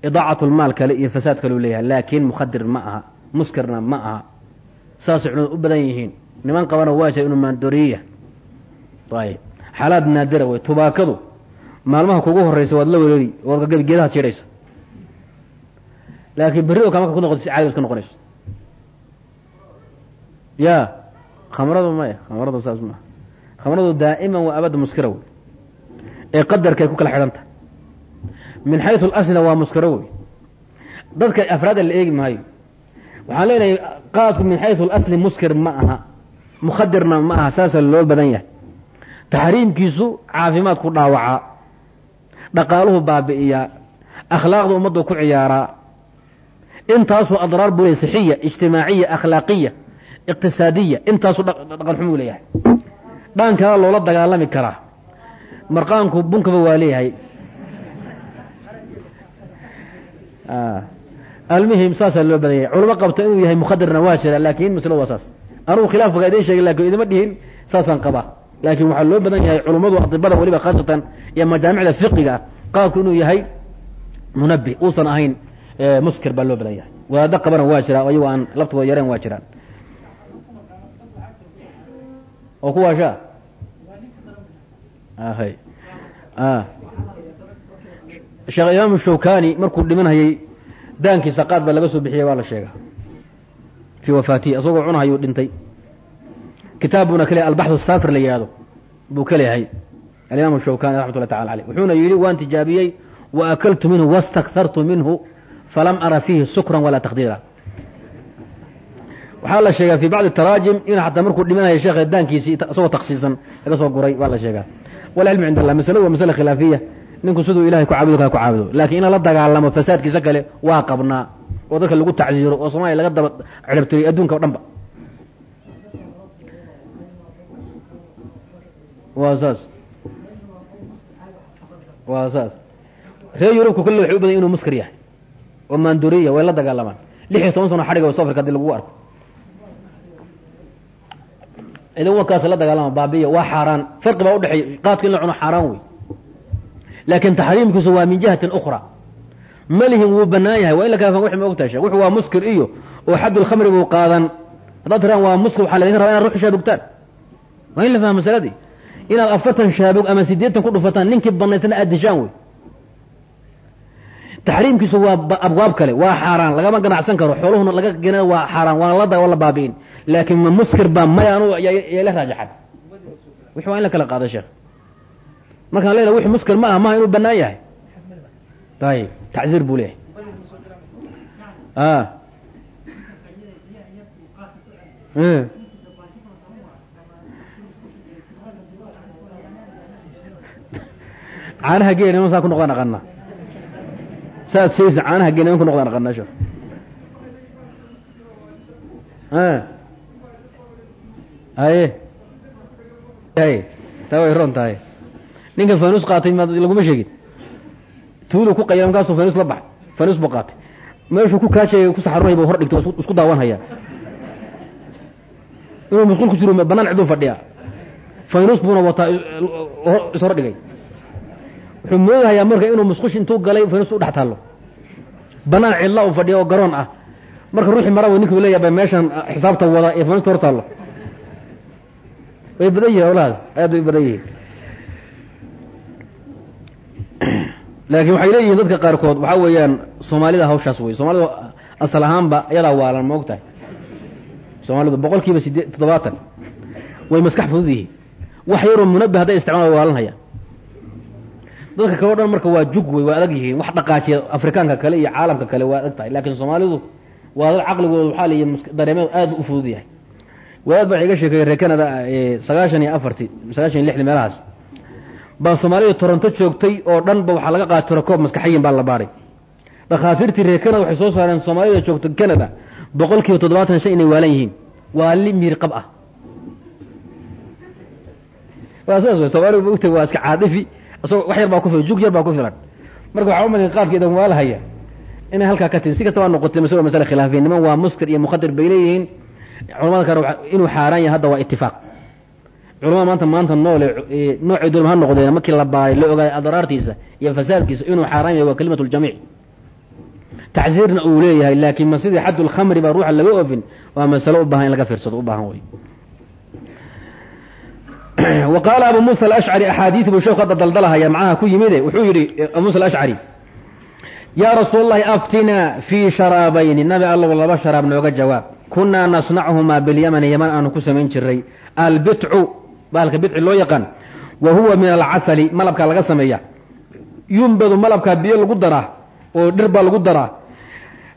Idaacatlmaal kale iyo fasaad kaleu leeyahay laakiin mukhadir ma aha muskirna ma aha. Saasay culimadu u badan yihiin. Niman qabana waa jira inuu maandooriyeya ayb xaalaad naadira wey tubaakadu. Maalmaha kugu horeysa waad la wereeri waad geedahaad jiidhaysa laakiin berri o ka marka ku noqoto si caadi iska noqonayso. Ya khamradu maya khamradu saas maaha khamradu daa'iman waa abadda muskira wey. Ee qadarkay ku kala xidhanta. Min xayu alasla waa muskiro wey. Dadka afraada la eegi maayo. Waxaan leenahay qaadku min xayu alasli muskir ma aha mukhadirna ma aha saasa loo badan yahay. Taxriimkiisu caafimaadku dhaawacaa dhaqaaluhu baabi'iyaa akhlaaqda ummaddu ku ciyaaraa intaasoo adraar buu leey sixiya ijtimaaciya akhlaaqiya iqtisaadiya intaasuu dhaqan xumuu leeyahay. Dhaankana loola dagaalami karaa. Marqaanku bunkaba waa leeyahay. Almuhim saasaa loo badan yahay. Culamo qabta inuu yahay mukhadirna waa jira laakiin masladu waa saas. Anugu khilaaf bagaa idiin sheegay laakiin idima dhihin saasaan qabaa laakiin waxaa loo badan yahay culummadu adibada weliba khaasatan iyo majaamicda fiqiga ah qaadku inuu yahay munabih uusan ahayn muskir baa loo badan yahay. Wadaado qabana waa jiraa ayago aan laftooda yareen waa jiraan. Oo kuwaasha hay. Sheekh imaam shawkani markuu dhimanhayey daankiisa qaad baa laga soo bixiyey waa la sheegaa. Fii wafaatihi isagoo cunahayuu dhintay. Kitaab buuna ka leehay albaxu saafir la yihahdo buu ka leeyahay alimaam shawkani raxmat tacala aleyh wuxuuna yidhi waan tijaabiyey wa akaltu minhu wastakhartu minhu falam ara fiihi sukran walaa takdiira waxaa la sheegaa fii bacdi taraajim in xataa markuu dhimanaya sheekha daankiisii isagoo taksiisan laga soo guray waa la sheegaa. Walcilmu cind allah masaladu waa masale khilaafiya. Ninku siduu ilahay ku caabudo kaa ku caabudo. Laakiin in la dagaalamo fasaadkiisa kale waa qabnaa. Oo dadka lagu tacsiiro oo soomaaliya laga daba ciribtiriy adduunka o dhan ba waa saas. Waa saas. Reer yurubka kolle waxay u badan inuu muskir yahay oo maanduriya way la dagaalamaan lix iyo toban sano xadhiga africa haddii lagu arko. Idan warkaas la dagaalama baabiya waa xaaraan. Farqi baa udhexeey qaadka in la cuno xaaraan wey laakiin taxriimkiisu waa min jihatin ukhra. Malihin wuu banaan yahay waa in la kala wixi ma ogtahay sheekh. Wuxuu waa muskir iyo oo xaddul khamri buu qaadan. Haddaad tiraan waa muskir waxaa laydinka rabaa inaad ruux shaabugtaan. Waa in la fahmo masaladii. Inaad afartan shaabug ama siddeetan ku dhufataan ninkii banaysana aad dishaan wey taxriimkiisu waa abwaab kale waa xaaraan lagama ganacsan karo xooluhuna laga gena waa xaaraan waana la waa la baabi'in. Laakiin ma muskir baa maya anu yala raajaxan. Wixi waa in la kala qaado sheekh. Markaan leenahay wixi muskir ma aha maha inuu banaan yahay. Ayib tacziir buu leeyahay. Caanaha geel niman saa ku noqdaan aqana saad sheegaysa caanaha niman ku noqdaan aqana sheekh. Haye? Haye? Taa way ron tahay. Ninkan fanus qaatay ma laguma sheegin. Tuulu ku qayla markaasuu fanus la baxay fanus buu qaatay. Meeshuu ku kaajay ku saxarunay buu hor dhigtay isku daawan hayaa. Inuu masquul ku jiro banaan ciduu fadhiya fanus buuna wataa is hor dhigay wuxuu moodahayaa marka inuu musqush intuu galay fanus u taallo. Banaan cidla u fadhiya oo garoon ah. Marka ruuxii maraba ninkuu leeyahay meeshan xisaabta wada ee fanusta hor taallo. Way badan yihiin howlahaas aad way badan yihiin. Laakiin waxay leeyihiin dadka qaarkood waxaa weeyaan soomaalida hawshaas wey. Soomaalidu asal ahaanba iyadaa waalan ma og tahay soomaalidu boqol kiiba sideed toddobaatan. Way maskax fudud yihiin. Wax yaroo munabih hadday isticmaala waalanhaya dadka kaleo dhan marka waa jug wey waa adag yihiin. Wax dhaqaajiya afrikaanka kale iyo caalamka kale waa adag tahay. Laakiin soomaalidu waa dad caqligooda waxaa layihi dareemadu aad u fudud yahay. Wadaad baa iga sheekeeyey reer canada sagaashan iyo afartii sagaashan iyo lixdii meelahaas. Baa soomaalida toronto joogtay oo dhan ba waxaa laga qaatay rakoob maskaxiyin baa la baaray. Dhakhaatiirtii reer canada waxay soo saareen soomaalida joogta canada boqol toddobaatan shan inay waalan yihiin. Waa li miirqab ah. Waa sidaas wey soomaaligu maogtay waa iska caadifi isagoo wax yar baa ku filan jug yar baa ku filan. Marka waxaa umalin qaarkeedan waa lahaya inay halkaa ka timi si kasta noqotay waa masale khilaafiya niman waa muskir iyo mukhadir bay leeyihiin. Culamada kale inuu xaaraan yahay hadda waa itifaaq culamada maanta maanta noole noocay dulma ha noqdeen markii la baaray la ogaaday adraartiisa iyo fasaadkiisa inuu xaaraan yahay waa kalimatu ljamiic tacsiirna uu leeyahay laakiin ma sidii xaddu lkhamri baa ruuxa laga oofin waa masalo u baahan in laga fiirsado u baahan wey qaala abu muusa alashcari axaadiid buu sheekhu hadda daldalahaya macnaha ku yimide wuxuu yidhi abu muusa alashcari yaa rasuul allahi aftinaa fii sharaabayni. Nabi allow laba sharaab nooga jawaab. Kunaa nasnachumaa bilyamani yaman aanu ku samayn jiray albitcu bahalka bitci loo yaqaan wa huwa min alcasali malabkaa laga sameeya yumbadu malabkaa biyo lagu daraa oo dhir baa lagu daraa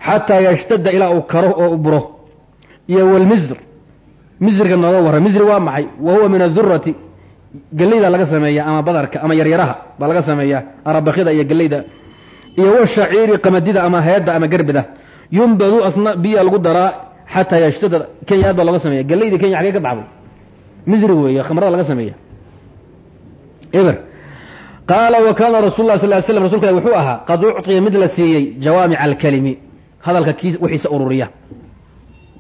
xataa yashtada ilaa uu karo oo u buro. Iyo walmisr misriga nooga warra misri waa maxay? Wa huwa min adurati geleyda laga sameeya ama badarka ama yaryaraha baa laga sameeya arabakida iyo geleyda iyo washaciiri qamadida ama heedda ama gerbida. Yumbadu asna biya lagu daraa xataa yashtada kenya aad baa looga sameeya geleydii kenya xagee ka baxday misri weeye khamrada laga sameeya eber. Qaala wa kaana rasul lah sal slam rasulka wuxuu ahaa qad ucطiya mid la siiyey jawaamic alkalimi. Hadalka kii wixiisa ururiya.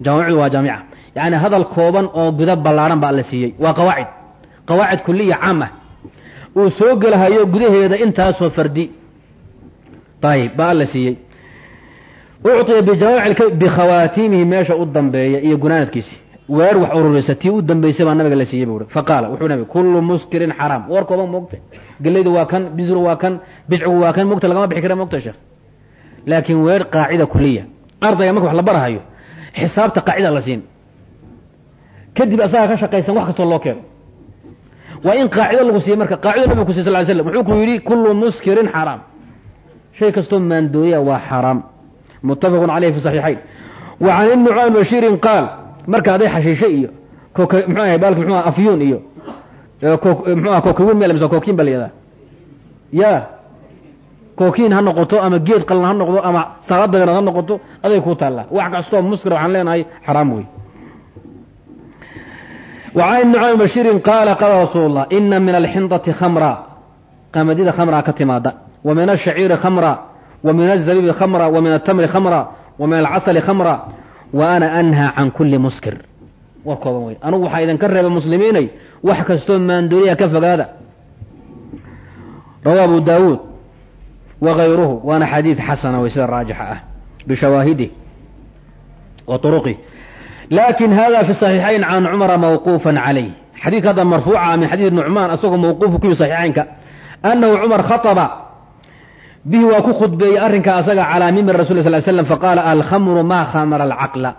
Jawaamicdu waa jaamica yacni hadal kooban oo guda ballaadhan baa la siiyey. Waa qawaacid. Qawaacid kuliya caam ah. Uu soo gelahayo gudaheeda intaasoo fardi. Ayib baa la siiyey. Ucطiya bijawaamic bikhawaatiimihi meesha u dambeeya iyo gunaanadkiisi. Weer wax ururisa tii u dambaysay baa nabiga la siiyey bu faqaala wuxuu nabi kullu muskirin xaraam. War kooban moogta gelaydu waa kan bisru waa kan bidcigu waa kan mogta lagama bixi kara mogta sheekh. Laakiin weer qaacida kuliya ardayga marka wax la barahayo xisaabta qaacida la siin kadib asagaa ka shaqaysan wax kastoo loo keeno. Waa in qaacido lagu siiyey marka qaacido nabiga ku siy sal ly slam wuxuu ku yidhi kullu muskirin xaraam. Shay kastoo maandooya waa xaraam. Muttafaqun caleyhi fi saxiixayn wa can ibni cumar bashiirin qaal marka aday xashiishe iyo mxuu ahay baalki mxu afyuun iyo mxu aha kokawin meel mise kokiin ba la yihahdaa ya kokiin ha noqoto ama geed qalan ha noqdo ama saala dabeereed ha noqoto aday kuu taallaa wax kastoo muskir waxaan leenahay xaraam wey wa can ibni cumar bashiirin qaala qaala rasuul اllah ina min alxindati khamra qamadida khamraa ka timaada wa min ashaciiri khamra wa min azabibi khamra wa min atamri khamra wa min alcasali khamra wa ana anhaa can kulli muskir war kooban wey anugu waxaa idinka reeba muslimiinay wax kastoo maandooriya ka fogaada rawaa abu daawuud wa kayruhu waana xadiid xasana wey sida raajixa ah bishawaahidih wa turuqih laakiin hada fi صaxiixayn can cumara mawquufa calayh xadiidka hadda marfuuca min xadiid nucmaan asagoo mawquufu ku yihi saxiixaynka anahu cumar khaطba bihi waa ku khudbeeyey arrinka asaga calaa mimbar rasul sl slam faqaala alkhamru maa khamara alcaqla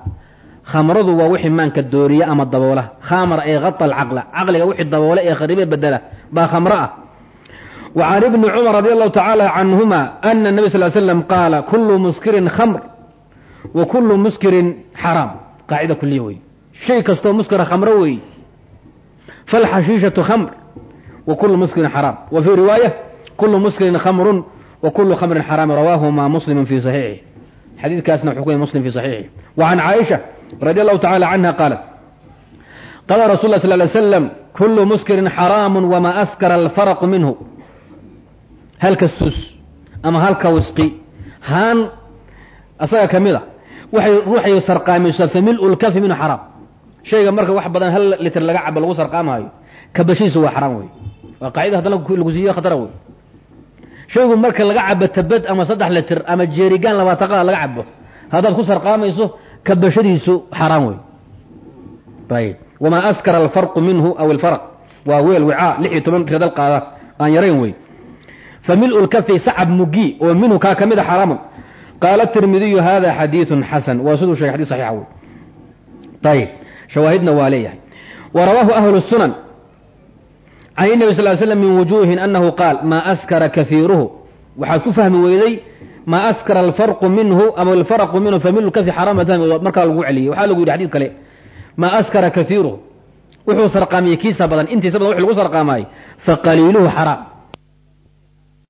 khamradu waa wixii maanka dooriya ama daboola khamara ee hata alcaqla caqliga wixii daboole ee kharibe bedela baa khamro ah wa ibni cumar radi allahu tacaala canhuma ana nabi sal slam qaala kulu muskirin khamr wa kulu muskirin xaraam qaacida kuliya wey shay kastoo muskira khamro wey falxashiishatu khamr wa kulu muskirin xaraam wa fii riwaaya kulu muskirin khamrun wa kulu khamrin xaraam rawaahuma muslimu fi saxiixih xadiidkaasna wuxuu ku muslim fi saxiixih wa can caaisha radi allahu tacala canha qaalat qaala rasul lah sal ly slam kulu muskirin xaraamu wama askara alfaraqu minhu halka sus ama halka wisqi haan asaga ka mid a waxay ruuxay sarqaamaysaa famil lkafi minhu xaraam shayga marka wax badan hal litr laga cabo lagu sarqaamaayo kabashiisa waa xaraam wey. Waa qaacida haddana lagu siiyo khatara wey. Shaygu marka laga cabo tabad ama saddex litr ama jeerigaan labaatan qada laga cabo haddaad ku sarqaamayso kabashadiisu xaraam wey. Ayb wamaa askara alfarqu minhu aw alfarq. Waa weel wicaa lix iyo toban redal qaada aan yarayn wey. Famil lkafi sacab mugi oo minhu ka mid a qaala tirmidiyu hada xadiiu xasan waa siduu shegay xadis saxiixa wey ayib shawaahidna waa leeyahay wa rawaahu ahlu sunan can nabi sal slam min wujuuhin anahu qaal maa askara kafiiruhu waxaad ku fahmi weyday maa askara alfarqu minhu ama alfaraqu minhu famil kafi xaraama fahmi markaa lagu celiyey waxaa lagu yidhi xadid kale maa askara kafiiruhu wuxuu sarqaamiyey kiisa badan intiisa badan wx lagu sarqaamaayey faqaliiluhu xaraam